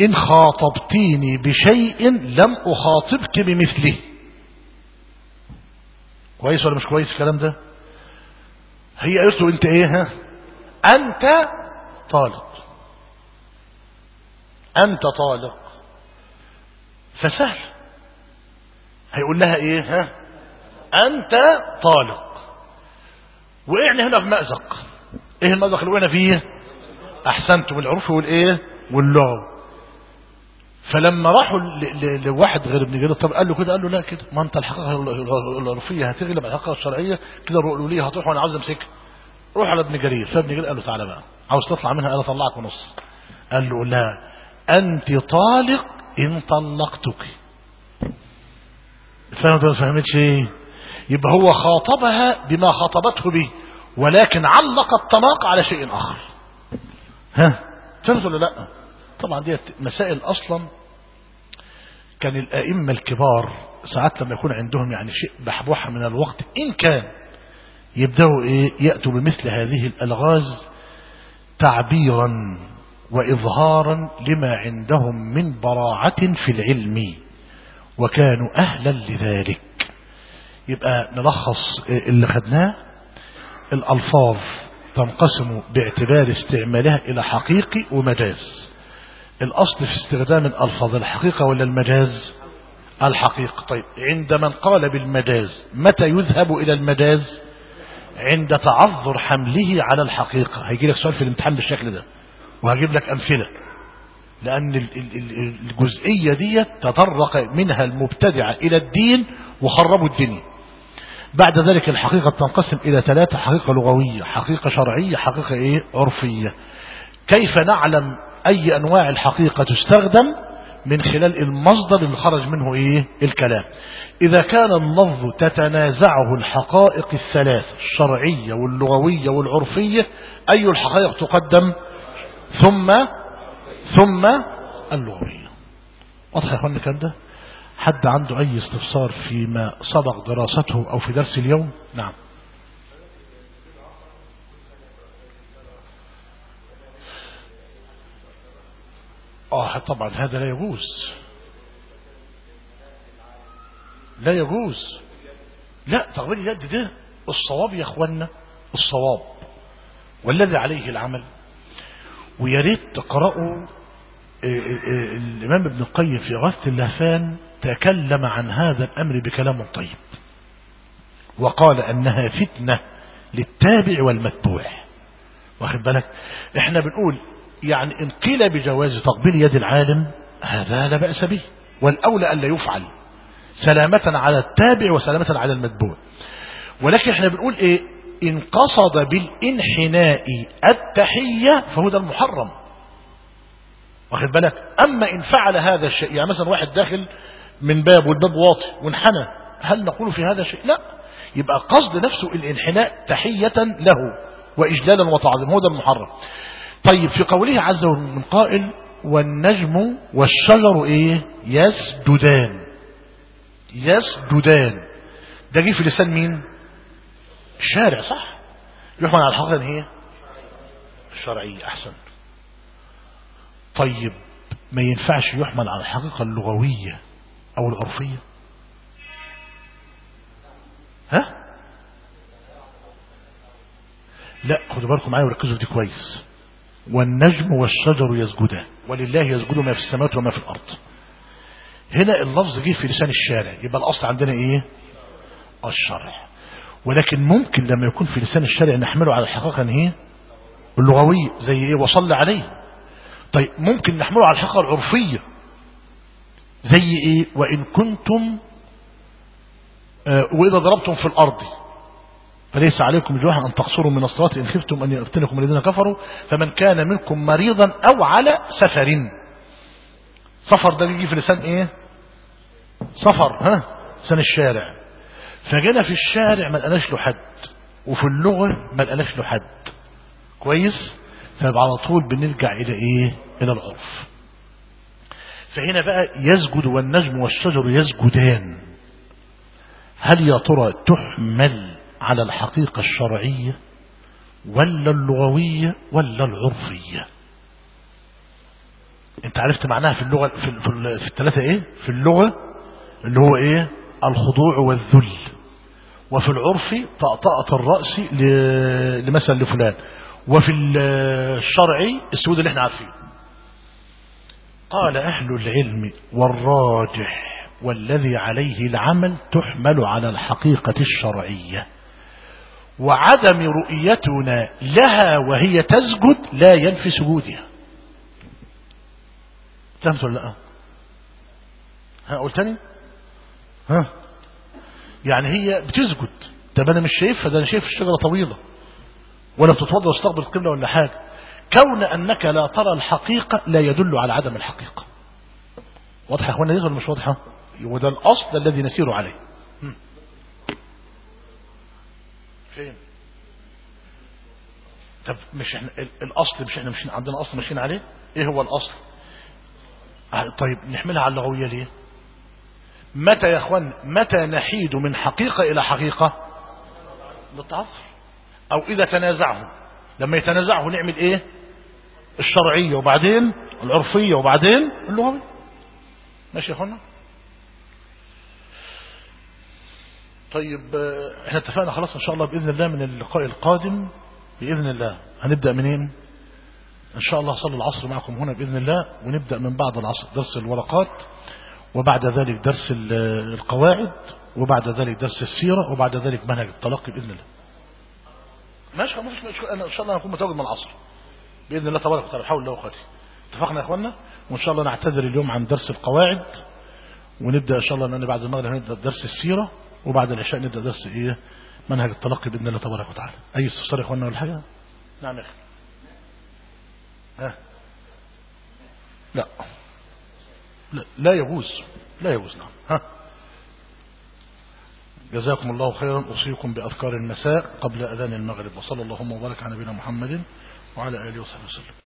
إن خاطبتيني بشيء لم أخاطبك بمثله. كويس ولا مش كويس الكلام ده؟ هي قالت له أنت إيه ها؟ أنت طالق. أنت طالق. فسهل. هيقول لها إيه ها؟ أنت طالق. وقعنا هنا في مأزق. إيه المأزق اللي وقعنا فيه؟ احسنت بالعرف والإيه؟ واللغو فلما راحوا لواحد غير ابن جرير طب قال له كده؟ قال له لا كده. ما انت الحقيقة العرفيه هتغلب الحقيقة الشرعية. كده الرؤلوليه هتروح وأنا عاوز امسكها. روح على ابن جرير. فابن جرير قال له تعالى بقى. عاوز تطلع منها؟ أنا اطلعك ونص. قال له لا. انت طالق ان طلقتك. فاهم ما فهمتش إيه؟ يبقى هو خاطبها بما خاطبته به ولكن علق الطلاق على شيء آخر. ها؟ فهمت ولا لا؟ طبعا دي مسائل أصلا كان الأئمة الكبار ساعات لما يكون عندهم يعني شيء بحبوحة من الوقت إن كان يبدأوا إيه يأتوا بمثل هذه الألغاز تعبيرا وإظهارا لما عندهم من براعة في العلم وكانوا أهلا لذلك. يبقى نلخص اللي خدناه الألفاظ تنقسم باعتبار استعمالها إلى حقيقي ومجاز. الأصل في استخدام الألفاظ الحقيقة ولا المجاز؟ الحقيقة. طيب عند من قال بالمجاز متى يذهب إلى المجاز؟ عند تعذر حمله على الحقيقة. هيجي لك سؤال في الامتحان بالشكل ده وهجيب لك أمثلة. لأن الجزئية دي تطرق منها المبتدعة إلى الدين وخربوا الدنيا. بعد ذلك الحقيقة تنقسم إلى ثلاثة حقيقة لغوية حقيقة شرعية حقيقة إيه؟ عرفية. كيف نعلم أي أنواع الحقيقة تستخدم من خلال المصدر اللي خرج منه إيه؟ الكلام. إذا كان اللفظ تتنازعه الحقائق الثلاث الشرعية واللغوية والعرفية أي الحقائق تقدم؟ ثم ثم اللغوية. واضح يا اخوانا كان ده؟ حد عنده أي استفسار فيما سبق دراسته أو في درس اليوم؟ نعم. آه طبعا هذا لا يجوز. لا يجوز. لا تغيير اليد ده؟ الصواب يا أخوانا الصواب. والذي عليه العمل. ويا ريت تقرأوا الإمام ابن القيم في غث اللهفان تكلم عن هذا الأمر بكلام طيب. وقال أنها فتنة للتابع والمتبوع. واخد بالك؟ إحنا بنقول يعني إن قيل بجواز تقبيل يد العالم هذا لا بأس به. والأولى أن لا يفعل. سلامة على التابع وسلامة على المتبوع. ولكن إحنا بنقول إيه؟ إن قصد بالإنحناء التحية فهو ده المحرم. واخد بالك؟ أما إن فعل هذا الشيء يعني مثلا واحد داخل من باب والباب واطي وانحنى هل نقول في هذا الشيء لا. يبقى قصد نفسه الإنحناء تحية له وإجلالا وتعظيم هو ده المحرم. طيب في قوله عز وجل من قائل والنجم والشجر إيه؟ يسجدان. يسجدان. ده جه في لسان مين؟ الشارع صح؟ يحمل على الحقيقة هي الشرعية أحسن. طيب ما ينفعش يحمل على الحقيقة اللغوية أو العرفية؟ ها؟ لا خدوا بالكم معايا وركزوا في دي كويس. والنجم والشجر يسجدان. ولله يسجد ما في السماوات وما في الأرض. هنا اللفظ جه في لسان الشارع. يبقى الأصل عندنا إيه؟ الشرع. ولكن ممكن لما يكون في لسان الشارع نحمله على الحقيقة إن هي اللغوية زي إيه؟ وصل عليه. طيب ممكن نحمله على الحقيقة العرفية. زي إيه؟ وإن كنتم آه وإذا ضربتم في الأرض. فليس عليكم جواح أن تقصروا من الصلاة إن خفتم أن يفتنكم الذين كفروا فمن كان منكم مريضا أو على سفر. سفر ده بيجي في لسان إيه؟ سفر ها؟ لسان الشارع. فجينا في الشارع ما لقناش له حد وفي اللغة ما لقناش له حد. كويس؟ فيبقى على طول بنرجع إلى إيه؟ إلى العرف. فهنا بقى يسجد والنجم والشجر يسجدان. هل يا ترى تحمل على الحقيقة الشرعية ولا اللغوية ولا العرفية. انت عرفت معناها في اللغة في, في, في الثلاثة إيه؟ في اللغة اللي هو إيه؟ الخضوع والذل. وفي العرف طأطأة الرأس لمثل لفلان. وفي الشرعي السود اللي إحنا عارفينه. قال أهل العلم والراجح والذي عليه العمل تحمل على الحقيقة الشرعية. وعدم رؤيتنا لها وهي تسجد لا ينفي سجودها. ولا لا؟ ها قلتني ها. يعني هي بتسجد. طب أنا مش شايفها ده أنا شايف الشجرة طويلة. ولا بتتوضا واستقبل القبلة ولا حاجة. كون أنك لا ترى الحقيقة لا يدل على عدم الحقيقة. واضحه يا أخوانا؟ دي ولا مش واضحه وده الأصل الذي نسير عليه. فين؟ طب مش إحنا ال- الأصل مش إحنا مش عندنا أصل ماشيين عليه؟ إيه هو الأصل؟ طيب نحملها على اللغوية ليه؟ متى يا إخوان متى نحيد من حقيقة إلى حقيقة؟ للتعصر أو إذا تنازعوا لما يتنازعوا نعمل إيه؟ الشرعية وبعدين العرفية وبعدين اللغوية. ماشي يا إخوانا؟ طيب آه، إحنا اتفقنا خلاص إن شاء الله بإذن الله من اللقاء القادم بإذن الله. هنبدأ منين؟ إن شاء الله صلي العصر معكم هنا بإذن الله ونبدأ من بعد العصر درس الورقات وبعد ذلك درس ال- القواعد وبعد ذلك درس السيرة وبعد ذلك منهج التلقي بإذن الله. ماشي ما فيش مشكلة. أنا إن شاء الله هكون متواجد من العصر. بإذن الله تبارك وتعالى. بحول الله وقوته اتفقنا يا اخوانا وإن شاء الله نعتذر اليوم عن درس القواعد ونبدأ إن شاء الله ان بعد المغرب نبدا درس السيرة. وبعد العشاء نبدأ درس إيه؟ منهج التلقي بإذن الله تبارك وتعالى. أي استفسار يا اخوانا ولا حاجة؟ نعم يا أخي. ها؟ لا. لا, لا يجوز. لا يجوز نعم. ها؟ جزاكم الله خيرا. أوصيكم بأذكار المساء قبل أذان المغرب. وصلى اللهم وبارك على نبينا محمد وعلى آله وصحبه وسلم.